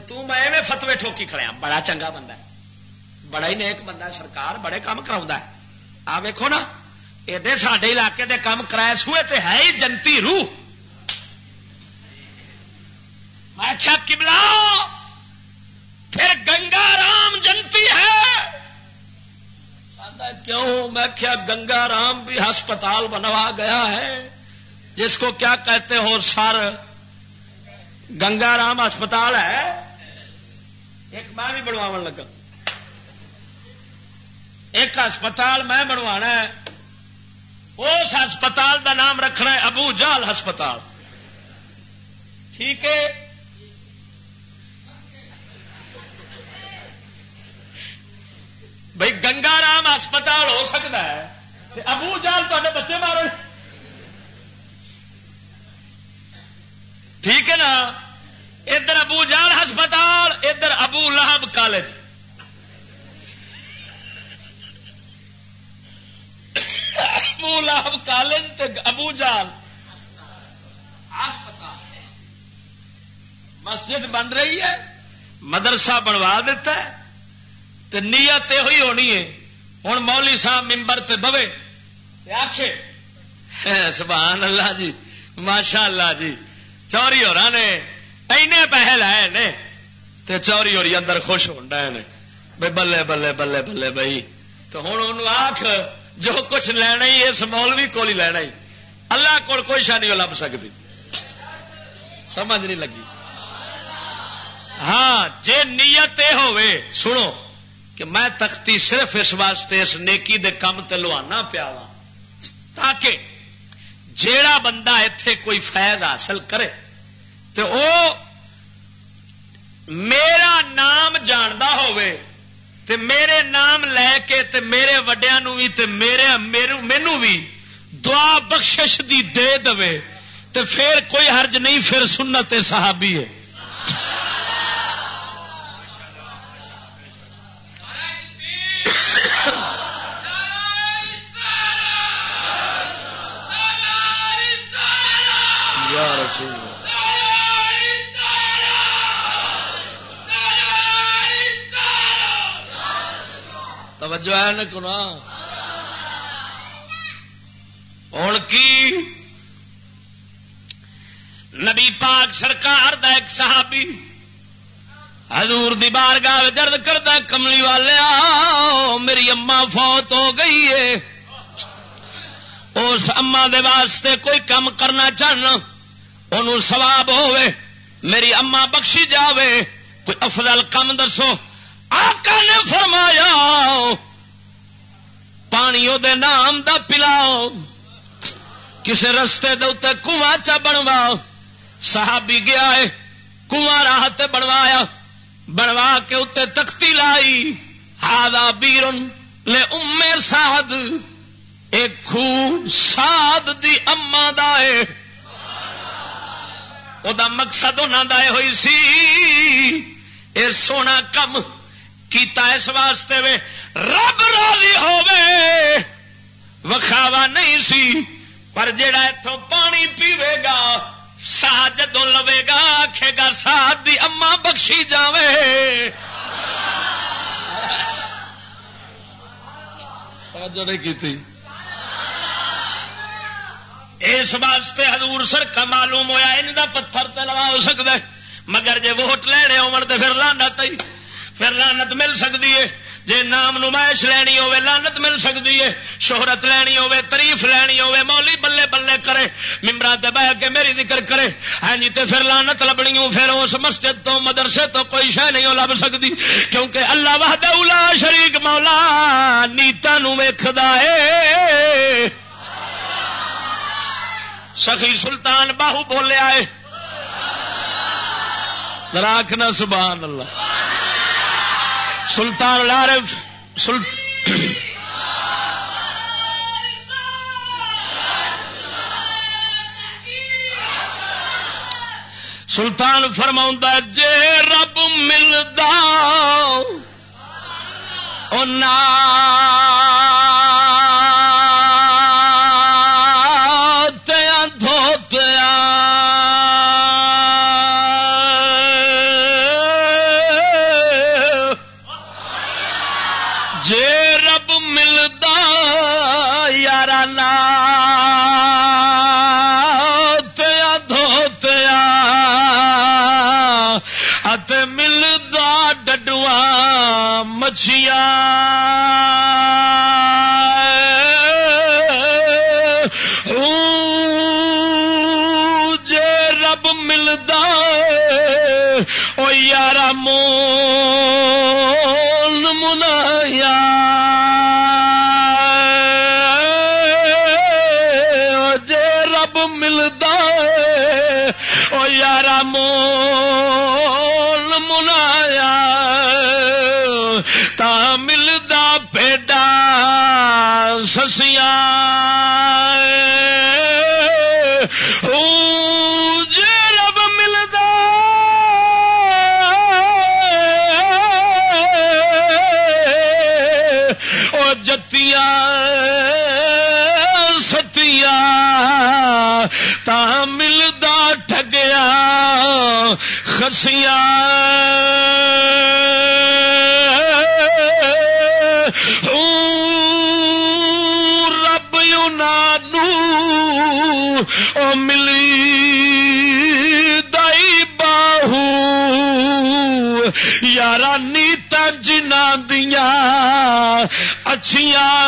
تو میں فتوے ٹھوکی کھڑے ہاں، بڑا چنگا بندہ ہے، بڑا ہی نیک بندہ ہے، سرکار بڑے کام کرا ہے۔ آ ویکو نا، ایڈے سڈے علاقے دے کام کرائے سوئے تے ہے ہی جنتی روح۔ میں کیا کبلا پھر گنگا رام جنتی ہے۔ کیوں؟ میں کیا گنگا رام بھی ہسپتال بنوا گیا ہے، جس کو کیا کہتے ہو، سر گنگا رام ہسپتال ہے، ایک میں بھی بنوا لگا۔ ایک ہسپتال میں بنوا ہے۔ اس ہسپتال دا نام رکھنا ہے ابو جال ہسپتال۔ ٹھیک ہے؟ بھائی گنگا رام ہسپتال ہو سکتا ہے۔ ابو جال تے بچے مارے ٹھیک ہے نا؟ ادھر ابو جال ہسپتال، ادھر ابو لہب کالج۔ ابو لہب کالج ابو جال ہسپتال مسجد بن رہی ہے، مدرسہ بنوا دیتا ہے۔ تو نیت یہ ہونی ہے۔ ہوں مولی صاحب ممبر تے بوے۔ آخے سبحان اللہ جی ماشاء اللہ جی۔ چوری ہو نے، اینے پیسے لائے نے، تے چوری ہو رہی اندر خوش ہو بھائی بلے بلے بلے بلے بھائی تو ہوں ان آخ جو کچھ لینا ہی، اس مولوی کو ہی لینا ہی۔ اللہ کو کوئی شا نہیں لب سکتی سمجھ نہیں لگی۔ ہاں جے نیت یہ ہوئے سنو، کہ میں تختی صرف اس واسطے اس نیکی دے کم تے لوانا پیا وا تاکہ جیڑا بندہ اتے کوئی فیض حاصل کرے تو او میرا نام جاندا ہوئے تے میرے نام لے کے تے میرے وڈیا بھی تے میرے مینو بھی دعا بخشش دی دے دے تے پھر کوئی حرج نہیں، پھر سنت صحابی ہے۔ توجہ ہے نا کنا؟ ہوں کی؟ نبی پاک سرکار دا ایک صحابی حضور دی بارگاہ درد کرتا کملی والے میری اما فوت ہو گئی ہے۔ اس اما دے واسطے کوئی کم کرنا چاہنا ان سواب ہوئے میری اما بخشی جاوے۔ کوئی افضل کم دسو۔ آقا نے فرمایا، پانی دے نام دا پلاؤ، کسے رستے دے کنواں چا بنواؤ۔ صحابی گیا ہے، کنواں راہ بنوایا، بنوا کے اتنے تختی لائی۔ ہادا بیرن لے امیر ساد ایک خو ساد دی اما دا ہے۔ او دا مقصد انہوں دا ہوئی سی، اے سونا کم۔ کیتا اس واسطے وے رب راضی ہوے وکھاوا نہیں سی پر جڑا اتوں پانی پیوے گا سا جدو لوے گا آخے گا ساتھ دی اما بخشی جاوے۔ کی اس واسطے حضور سر کا معلوم ہوا ان کا پتھر تے لگا ہو سکتا ہے مگر جے ووٹ لینے ہو پھر لانا تھی پھر لانت مل سکتی ہے۔ جی نام نمائش لینی ہوے لانت مل سکتی ہے۔ شہرت لینی ہوے تریف لینی ہوے مولی بلے بلے کرے ممبرا بہ کے میری ذکر کرے۔ ہاں جی تے پھر لانت لبنی پھر اس مسجد تو مدرسے تو کوئی شہ نہیں لب سکتی۔ کیونکہ اللہ وحدہ اولا شریک مولا، نیتا نو ویکھدا سخی سلطان باہو بولیا ہے۔ راکھنا سبحان اللہ۔ سلطان العارف سلط... سلطان فرما جے رب ملتا مچھیا جے خسیاں او ملی دائی باہو۔ یارا نیتا جنا دیا اچھیاں۔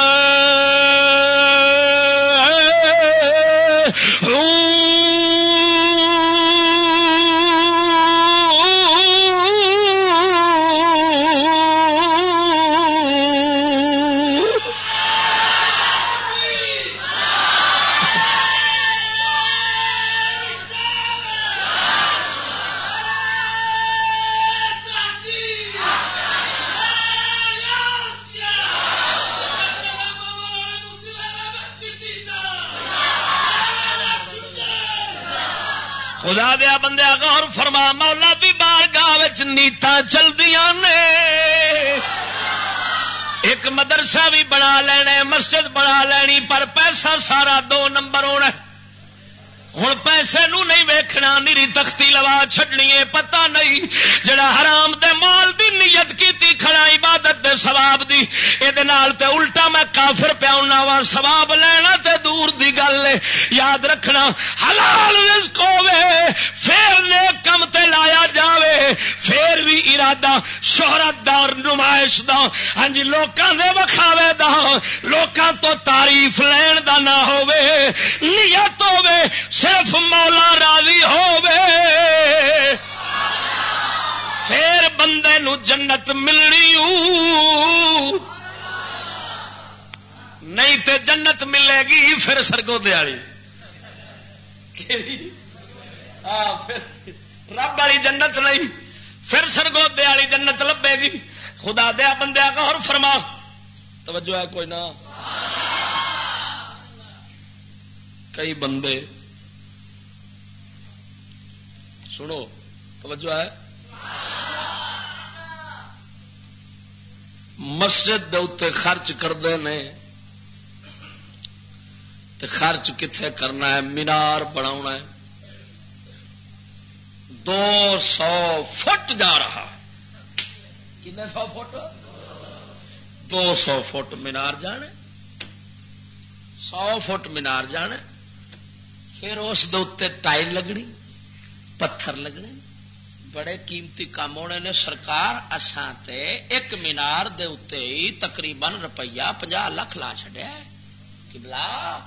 خدا غور فرما مولا بھی بار گاہ نیتا چلدیاں نے۔ ایک مدرسہ بھی بنا لینا مسجد بنا لینی، پر پیسہ سارا دو نمبر ہونا ہوں پیسے نو نہیں ویکھنا، نیری تختی لوا چڈنی ہے پتا نہیں جڑا حرام دے مال دی نیت کی کھڑا عبادت دے سواب دی اے نال تے الٹا میں کافر پیا وا سواب لینا تے دور دی گل یاد رکھنا، حلال رزق ہوے پھر نیک کم تے لایا جاوے، پھر بھی ارادہ، شہرت دا نمائش دا۔ ہاں جی لوکاں دے وکھاوے دا، لوکاں تو تعریف لین دا نہ ہوے نیت ہوے صرف مولا راضی ہو پھر بندے نو جنت ملنی نہیں تے جنت ملے گی پھر سرگو دیالی۔ رب والی جنت نہیں، پھر سرگو دیالی جنت لبے گی۔ خدا دیا بندے کا اور فرما۔ توجہ ہے کوئی نہ۔ کئی بندے سنو توجہ ہے۔ مسجد دے اتنے خرچ کرتے ہیں خرچ کتنے کرنا ہے؟ مینار بنا ہے۔ دو سو فٹ جا رہا کن سو فٹ؟ دو سو فٹ مینار جانے سو فٹ مینار جانے پھر اس ٹائل لگنی۔ پتھر لگنے بڑے قیمتی کام ہونے نے سرکار اساں تے ایک مینار دے اتے ہی تقریباً روپیہ پنجا لاکھ لا چڈیا کبلا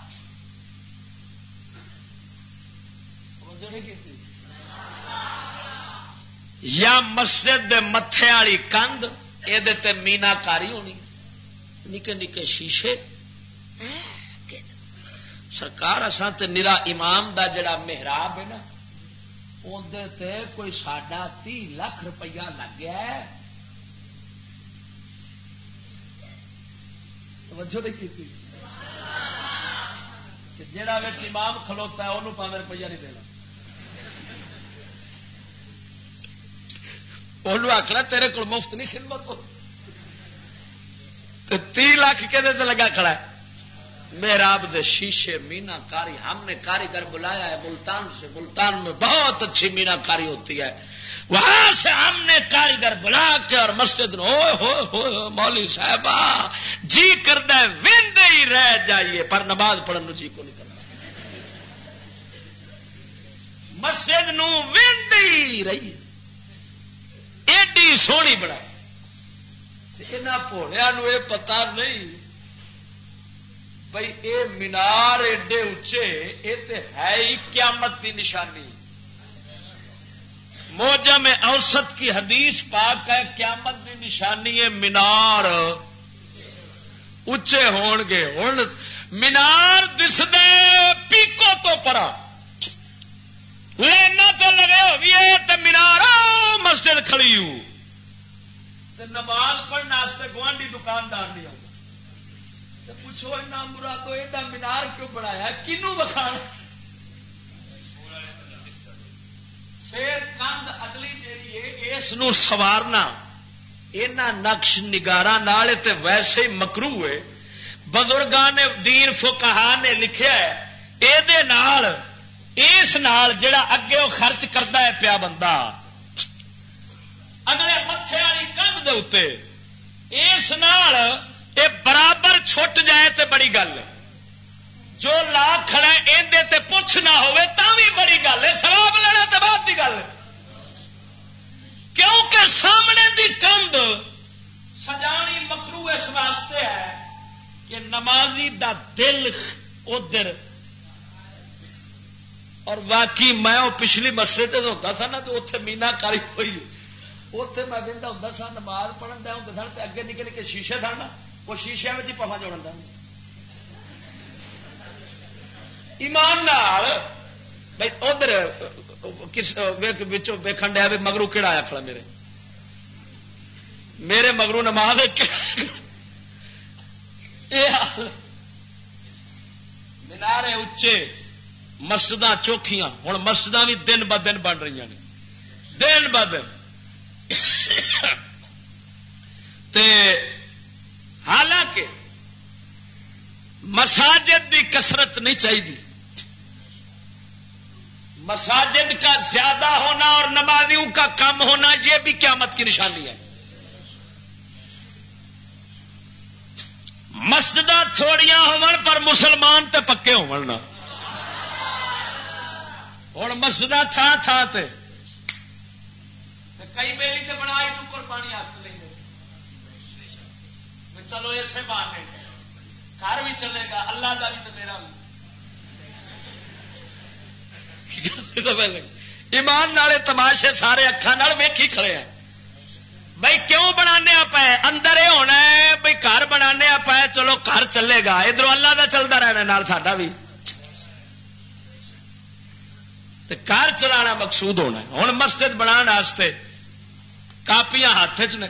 یا مسجد دے متے والی کندھ یہ مینا کاری ہونی۔ نکے نکے شیشے۔ سرکار اساں تے نرا امام دا جڑا محراب ہے نا اندر کوئی ساڈا تی لاکھ روپیہ لگ گیا جڑا جہا امام کھلوتا ہے انہوں پاوے روپیہ نہیں دینا۔ انہوں آخنا تیرے کو مفت نہیں خدمت تی لاکھ کہ لگا کھڑا ہے۔ میراب دے شیشے مینا کاری ہم نے کاریگر بلایا ہے، ملتان سے، ملتان میں بہت اچھی مینا کاری ہوتی ہے۔ وہاں سے ہم نے کاریگر بلا کے اور مسجد ہو مولی صاحب جی کرنا وندے ہی رہ جائیے، پر نماز پڑھنے جی کو نہیں کرنا مسجد نو ہی رہی ایڈی سونی بڑا یہاں پوڑیا یہ پتا نہیں بھائی، اے مینار ایڈے اچے یہ تو ہے ہی قیامت کی نشانی۔ موجہ میں اوسط کی حدیث پاک ہے، قیامت کی نشانی ہے مینار۔ اچے ہون گے ہوں مینار دس دے پیکو تو پرا۔ لینا تو لگے ہوئی مینار مسجد کھڑی ہوں نماز پڑھنے گوانڈی دکاندار نہیں پوچھو آؤ پوچھو مرادو ایڈا مینار کیوں بنایا؟ کنو بکھا پھر کند اگلی جیڑی ہے اس سوارنا یہاں نقش نگارا نال ویسے ہی مکرو ہے۔ بزرگان نے دین فکہ نے لکھا ہے یہ اس نال جڑا اگے وہ خرچ کرتا ہے پیا بندہ۔ اگلے متے والی کندھ دے اتنے اس نال یہ برابر چھٹ جائے تے بڑی گل جو لا کھڑا اندر پوچھ نہ ہوئے تا بھی بڑی گل ہے۔ سواب لینا تو بعد کی گل کیونکہ سامنے دی کند سجانی مکرو اس واسطے ہے کہ نمازی دا دل ادھر۔ اور باقی میں وہ پچھلی مسئلے سے ہوتا سا نا تو اتنے مینا کاری ہوئی۔ اتنے میں بہتا ہوں سا نماز پڑھن دیا ہوں سن اگے نکل کے شیشے سن وہ شیشے میں جی پفا جوڑ دیں ایمان بھائی ادھر ویکن ڈیا بھی مگرو کہڑا آیا کھڑا میرے۔ میرے مگرو نماز مینارے اچے مسجد چوکھیاں ہوں مسجد بھی دن ب دن بن رہی ہیں دن ب دن۔ مساجد کی کسرت نہیں چاہیے مساجد کا زیادہ ہونا اور نمازیوں کا کم ہونا یہ بھی قیامت کی نشانی ہے۔ مسجد تھوڑیاں ہون پر مسلمان تے پکے ہون ہوں مسجد تھان تھان تے۔ کئی میلی تے بنا ٹکر پانی لیں چلو اسے بات گھر بھی چلے گا، اللہ کا بھی تو میرا بھی۔ ایمان نالے تماشے سارے اکھان ویکھی کھڑے ہیں۔ بھائی کیوں بنا پے؟ اندر یہ ہونا ہے بھائی گھر بنا پے، چلو گھر چلے گا۔ ادھر اللہ کا چلتا رہنا نال ساڈا بھی۔ گھر چلا مقصود ہونا ہوں مسجد بنا کاپیاں ہاتھ چ نے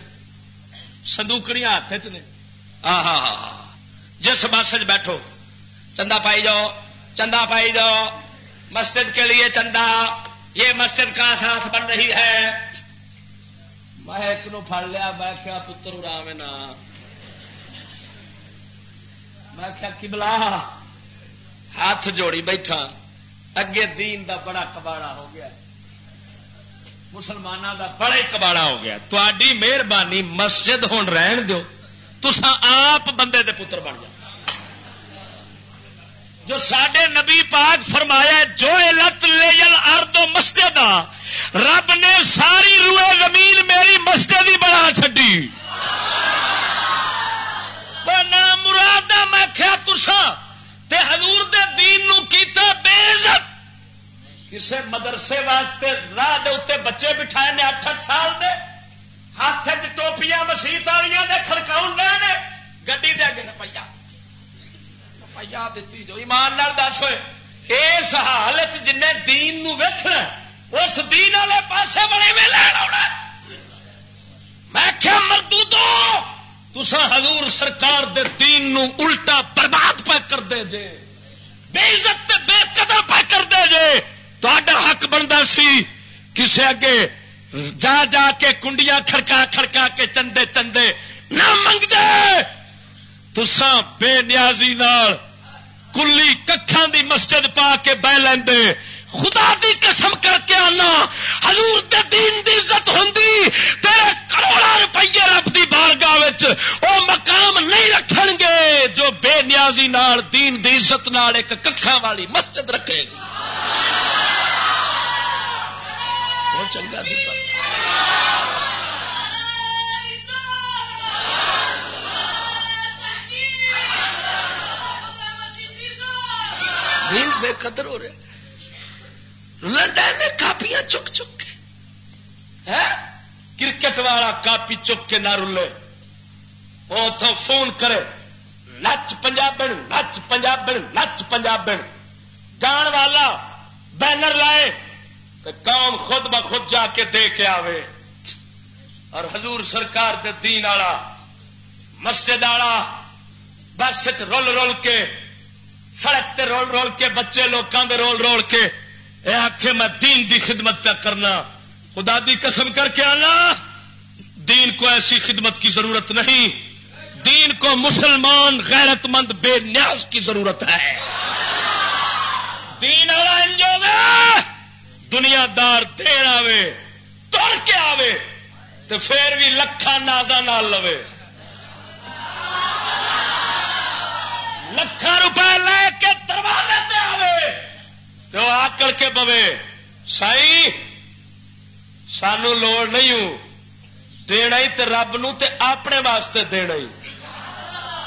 سندوکڑیاں ہاتھ چ نے۔ جس بس بیٹھو۔ چندہ پائی جاؤ، چندہ پائی جاؤ۔ مسجد کے لیے چندہ۔ یہ مسجد کا ساتھ بن رہی ہے۔ میں ایک نو پڑ لیا، میں کیا پتر ارام نا۔ میں کیا کبلا ہاتھ جوڑی بیٹھا۔ اگے دین دا بڑا کباڑا ہو گیا۔ مسلمانوں دا بڑا کباڑا ہو گیا۔ تھی مہربانی مسجد ہوں رہن دو تسا آپ بندے دے پتر بن جاؤ۔ جو سڈے نبی پاک فرمایا جو لت لے جل ارد مسجد رب نے ساری روئے زمین میری مسجد ہی بنا چڈی مراد میں کیا تسا تے حضور دے دین نو کیتا بے عزت کسے مدرسے واسطے راہ دے اتنے بچے بٹھائے نے اٹھ اٹھ سال دے۔ ہاتھ ٹوپیاں مسیت والی خرکاؤ گئے گی دے اگے روپیہ روپیہ دیتی جو، ایمان نال دس ہوئے۔ اس حال جن دین ویکھنا اس دین والے پاسے بڑے میں لین آنا میں کیا مردو دو تسا حضور سرکار دے دین نو الٹا برباد پہ کر دے جے۔ بے عزت بے قدر پہ کر دے جے۔ تو حق بنتا سی، کسے اگے جا جا کے کنڈیاں کھڑکا کھڑکا کے چندے چندے نہ منگ دے۔ تسا بے نیازی نال کلی ککھان دی مسجد پا کے بہ لیندے۔ خدا دی قسم کر کے آنا۔ حضور دے دین دی عزت ہوندی۔ تیرے کروڑا روپیے رب دی بارگاہ وچ او مقام نہیں رکھن گے جو بے نیازی نال، دین دی عزت نال ایک ککھاں والی مسجد رکھے گی۔ چنگا دیتا بے قدر ہو رہے لنڈن میں کاپیاں چک چک کے۔ کرکٹ والا کاپی چک کے نہ رلے۔ وہ تو فون کرے۔ نچ پنجاب نچ پنجاب نچ پنجاب گان والا بینر لائے۔ تو قوم خود بخود جا کے دے کے آوے۔ اور حضور سرکار دے دین آڑا مسجد آڑا بس رول رول کے، سڑک تے رول رول کے، بچے لوگوں دے رول رول کے۔ اے آخے میں دین دی خدمت پہ کرنا۔ خدا دی قسم کر کے آنا۔ دین کو ایسی خدمت کی ضرورت نہیں۔ دین کو مسلمان غیرت مند بے نیاز کی ضرورت ہے۔ دین والا انجو دنیا دار دین آوے، توڑ کے آوے تو پھر بھی لکھان نازا نال لوے۔ لکھان روپے لے کے دروازے پہ آوے تو آکڑ کے پوے سائی، سانو لوڑ نہیں ہوں، دینا ہی تے رب نو تے اپنے واسطے دینا ہی۔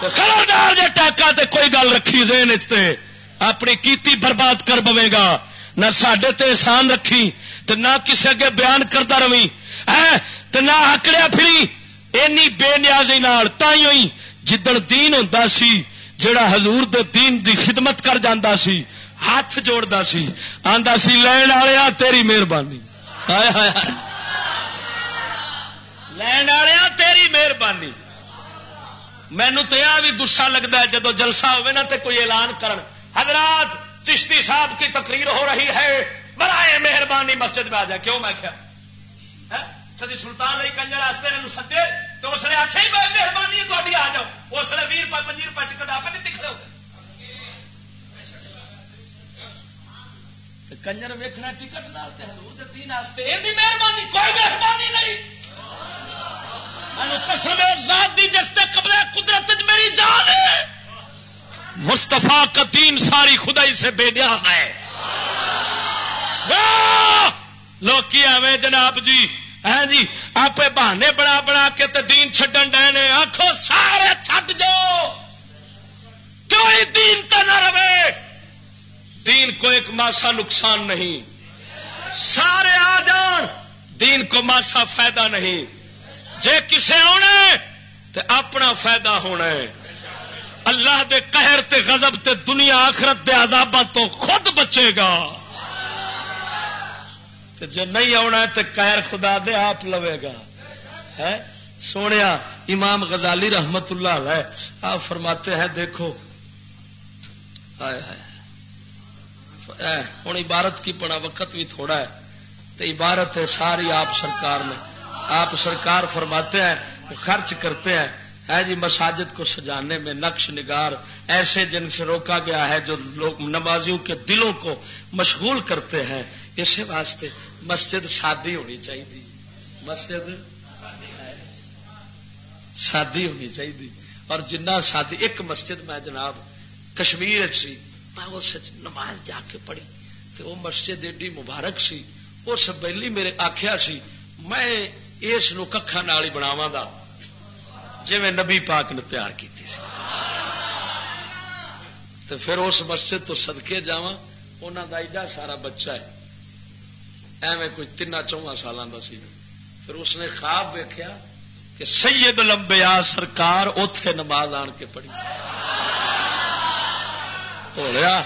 خبردار جی ٹاکا تے کوئی گل رکھی ذہن اپنی کیتی برباد کر پوے گا۔ نہ سڈے تے احسان رکھی تو نہ کسی اگے بیان کرتا روی تو نہ آکڑیا پھری۔ اینی بے نیازی تھی ہوئی۔ جدڑ دین ہوں سی جڑا حضور دے دین دی خدمت کر جانا سی، ہاتھ جوڑتا سی۔ آندا سی، لین والیا تیری مہربانی۔ لین والیا تیری مہربانی۔ مینو تو یہ بھی گسا لگتا ہے جدو جلسہ ہوئے نا تے کوئی اعلان کرن۔ حضرات چشتی صاحب کی تقریر ہو رہی ہے۔ برائے مہربانی مسجد میں آ جائے کیوں میں کیا؟ ہاں؟ کدی سلطان نہیں کنجر واسطے نے سدے۔ تو اس نے آخیا ہی مہربانی تاری آ جاؤ۔ اس نے بھی روپئے پچی روپئے ٹکٹ آپ نہیں دکھ رہے کنجر ویکنا ٹکٹ مہربانی، کوئی مہربانی نہیں۔ قسم ذات دی جس تے قبل قدرت میری جان ہے۔ مستفا کا دین ساری خدائی سے بے نیاز ہے۔ لوگ کیا جناب جی۔ ہاں جی آپ بہانے بنا بنا کے تے دین چڈن ڈے آخو سارے چھڈ دو کوئی دین تو نہ رہے۔ دین کو ایک ماسا نقصان نہیں۔ سارے آ جان، دین کو ماسا فائدہ نہیں۔ جے کسے آنا تو اپنا فائدہ ہونا ہے۔ اللہ دے قہر تے غضب تے دنیا آخرت دے عذاباں تو خود بچے گا۔ تے جو نہیں آنا تو قہر خدا دے آپ لوے گا۔ سونے امام غزالی رحمت اللہ علیہ، آپ فرماتے ہیں، دیکھو۔ ہوں عبارت کی پڑا وقت بھی تھوڑا ہے۔ تو عبارت ہے، ساری آپ سرکار نے آپ سرکار فرماتے ہیں، خرچ کرتے ہیں۔ ہے جی مساجد کو سجانے میں نقش نگار ایسے جن سے روکا گیا ہے جو لوگ نمازیوں کے دلوں کو مشغول کرتے ہیں، اسی واسطے مسجد سادی ہونی چاہیے۔ مسجد سادی ہونی چاہیے۔ اور جنہ سادی، ایک مسجد میں جناب کشمیر سی، میں اس نماز جا کے پڑھی۔ تو وہ مسجد ایڈی مبارک سی، اس بہلی میرے آخیا سی، میں اس ککھا نال ہی بناوا گا۔ جی میں نبی پاک نے تیار کی تو پھر اس مسجد تو سدکے جا انہوں کا ایڈا سارا بچہ ہے۔ ایویں کوئی تین چواں سالوں کا سی۔ پھر اس نے خواب ویکیا کہ سید لمبیا سرکار اتے نماز آن کے پڑھی۔ بولیا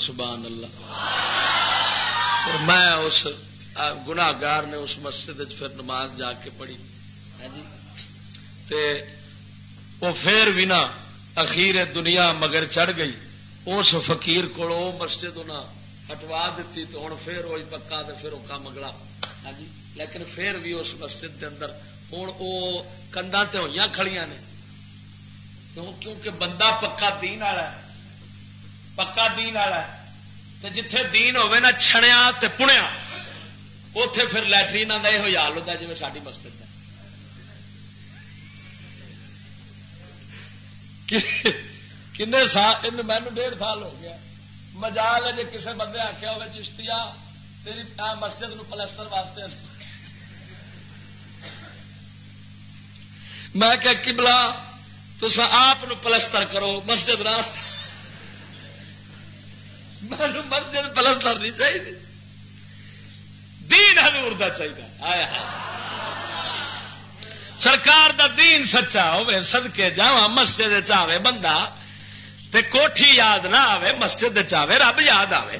سبحان اللہ۔ اور میں اس گناگار نے اس مسجد پھر نماز جا کے پڑھی۔ ہاں جی۔ تے وہ پھر بھی نہ اخیر دنیا مگر چڑھ گئی۔ اس فقیر کو مسجد ہٹوا دیتی تو ہوں پھر وہی پکا تو پھر وہ کام اگلا۔ ہاں جی۔ لیکن پھر بھی اس مسجد کے اندر ہوں وہ کندھا تے ہوئی کھڑیاں نے۔ کیونکہ بندہ پکا دین والا ہے۔ پکا دین والا ہے۔ جتھے دین ہوے نا، چھڑیا تے پنیا۔ اتے پھر لٹرین کا یہ حال ہوتا جی ساری مسجد کن سال مینو ڈیڑھ سال ہو گیا۔ مجال ہے جی کسی بندے آخیا ہوگا چشتی تیری مسجد نو پلستر واسطے میں کہ کبلا تو آپ پلستر کرو، مسجد نہ مسجد پلستر نہیں چاہیے۔ دین حضور دا چاہیے۔ آیا ہاں۔ سرکار دا دین سچا ہوے سدکے جا مسجد چاہے بندہ تے کوٹھی یاد نہ آوے، مسجد چاہے رب یاد آوے۔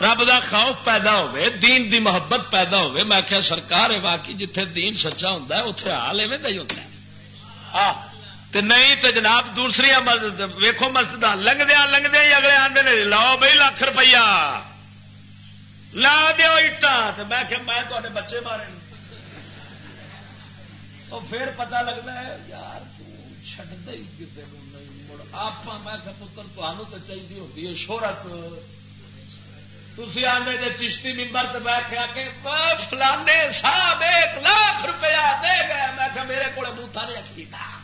رب دا خوف پیدا ہوے دین دی محبت پیدا ہوے میں کیا سرکار ہے واقعی جتھے دین سچا ہوں اتنے حال ایویں ہی ہوتا ہے۔ تے نہیں تے جناب دوسری مسجد ویکو مسجد لنگدیا لنگدیا ہی اگلے آدھے نے، لاؤ بھائی لاکھ روپیہ۔ لا دو اٹا میں کہ میں تے بچے مارے تو پھر پتا لگتا ہے، یار چڈ ہی کسی کو نہیں، مڑ آپ میں پتر تمہوں تو چاہیے ہوتی ہے شہرت۔ تھی آدھے جی چشتی ممبر تو بیٹھا کہ فلانے صاحب ایک لاکھ روپیہ دے گئے۔ میں کہ میرے کو بوتھا نہیں رکھا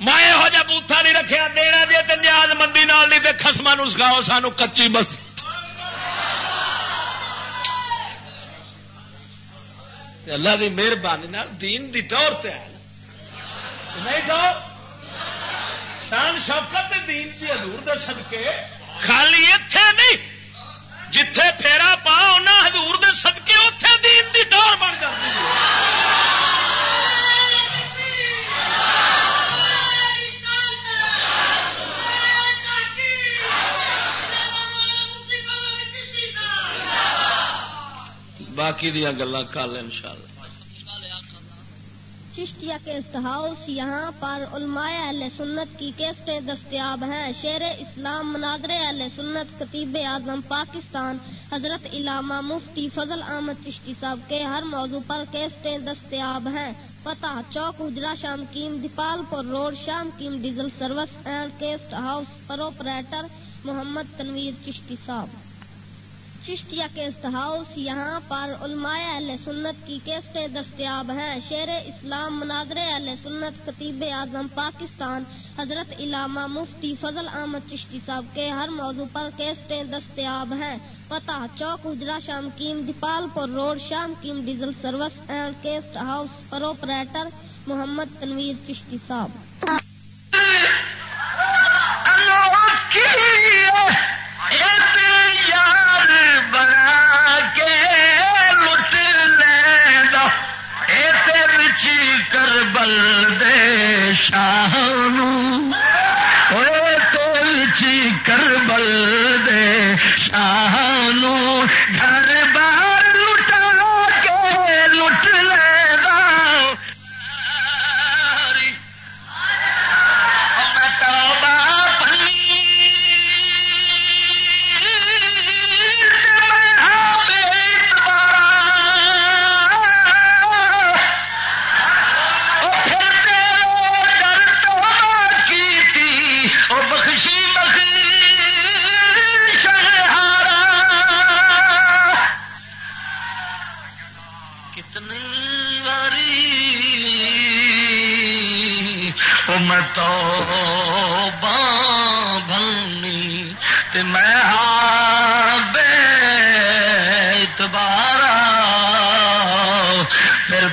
میں یہو جہ بوتھا نہیں رکھا دینا جی تو نیاز مندی نال نہیں تو خسما سکھاؤ سانو کچی مسجد اللہ کی مہربانی دین دی ٹور تے نہیں تو شان شوکت دین دی حضور دے صدقے۔ خالی اتے نہیں، جتھے پھیرا پا انہیں حضور دے صدقے اتے دین دی ٹور بن جاتی ہے باقی دیا گلا کل ان شاء اللہ چشتیہ کیسٹ ہاؤس، یہاں پر علماء اہل سنت کی کیسٹیں دستیاب ہیں۔ شیر اسلام مناظر اہل سنت کتیب اعظم پاکستان، حضرت علامہ مفتی فضل احمد چشتی صاحب کے ہر موضوع پر کیسٹیں دستیاب ہیں۔ پتہ چوک اجرا شام کیم، دیپال پور روڈ، شام came diesel service and cassette house proprietor Muhammad Tanveer Chishti صاحب۔ چشتیہ کیسٹ ہاؤس یہاں پر علماء اہل سنت کی کیسٹیں دستیاب ہیں۔ شیر اسلام مناظر اہل سنت کتیب اعظم پاکستان۔ حضرت علامہ مفتی فضل احمد چشتی صاحب کے ہر موضوع پر کیسٹیں دستیاب ہیں۔ پتہ چوک اجرا شام کیم، دیپال پور روڈ، شام came diesel service and cassette house proprietor Muhammad Tanveer Chishti صاحب۔ کربل دے شاہ چی کربل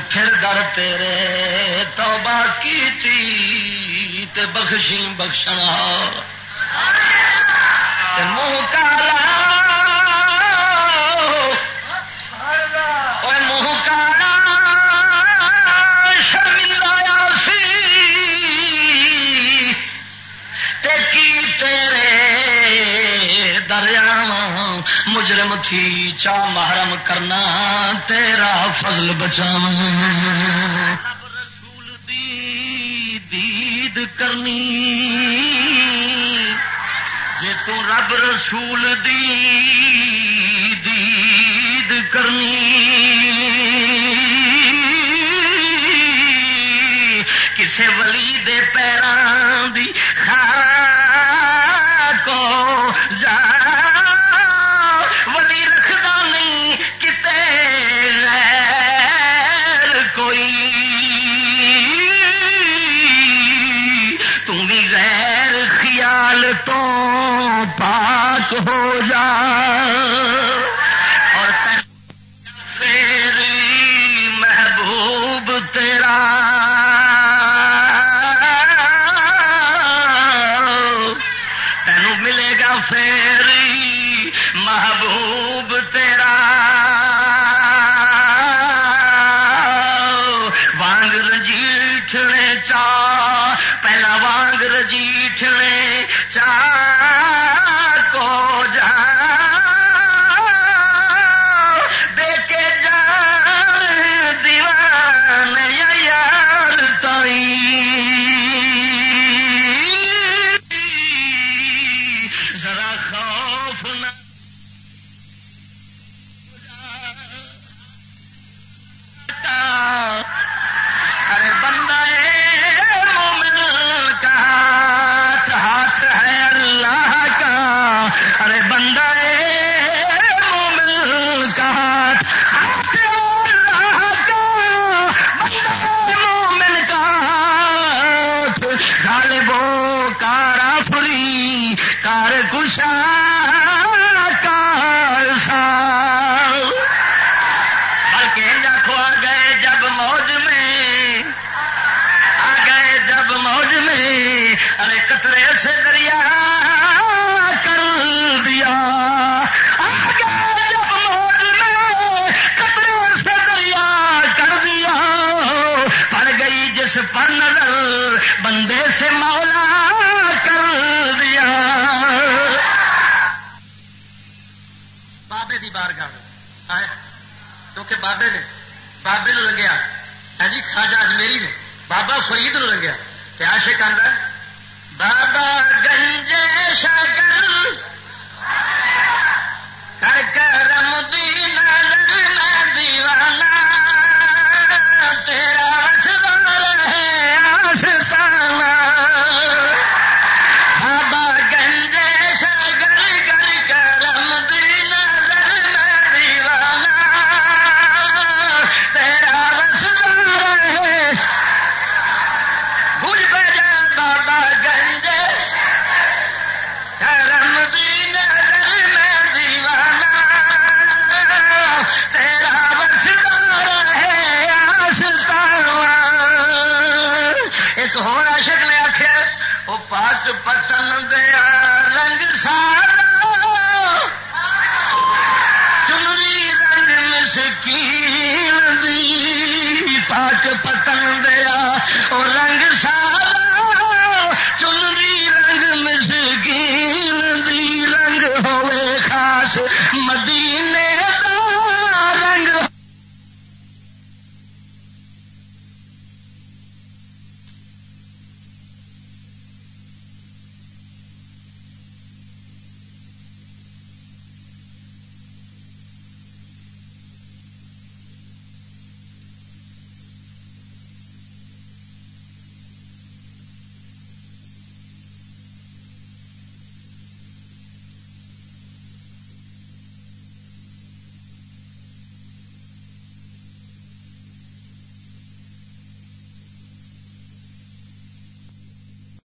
پھر در تیرے توبہ کیتی تے بخشی بخشنا۔ منہ کالا۔ منہ کالا شرمندہ سی۔ تے کی تیرے دریا مجرم تھی چا محرم کرنا، تیرا فضل بچا رسول دی دید کرنی۔ جے تو رب رسول دی دید کرنی۔ ہو جا جس پر نظر بندے سے مولا کر دیا۔ بابے دی بار گاہ کیونکہ بابے نے بابے نو لگیا۔ ہاں جی خاجا اجمیری نے۔ بابا فرید نو لگیا۔ آشک آدھا بابا گنجے شاگر۔ کر کرم دی نظر میں دیوانہ تیرا پتن دیا رنگ سارا چنری رنگ مسکین دی پاک پتن دیا رنگ سار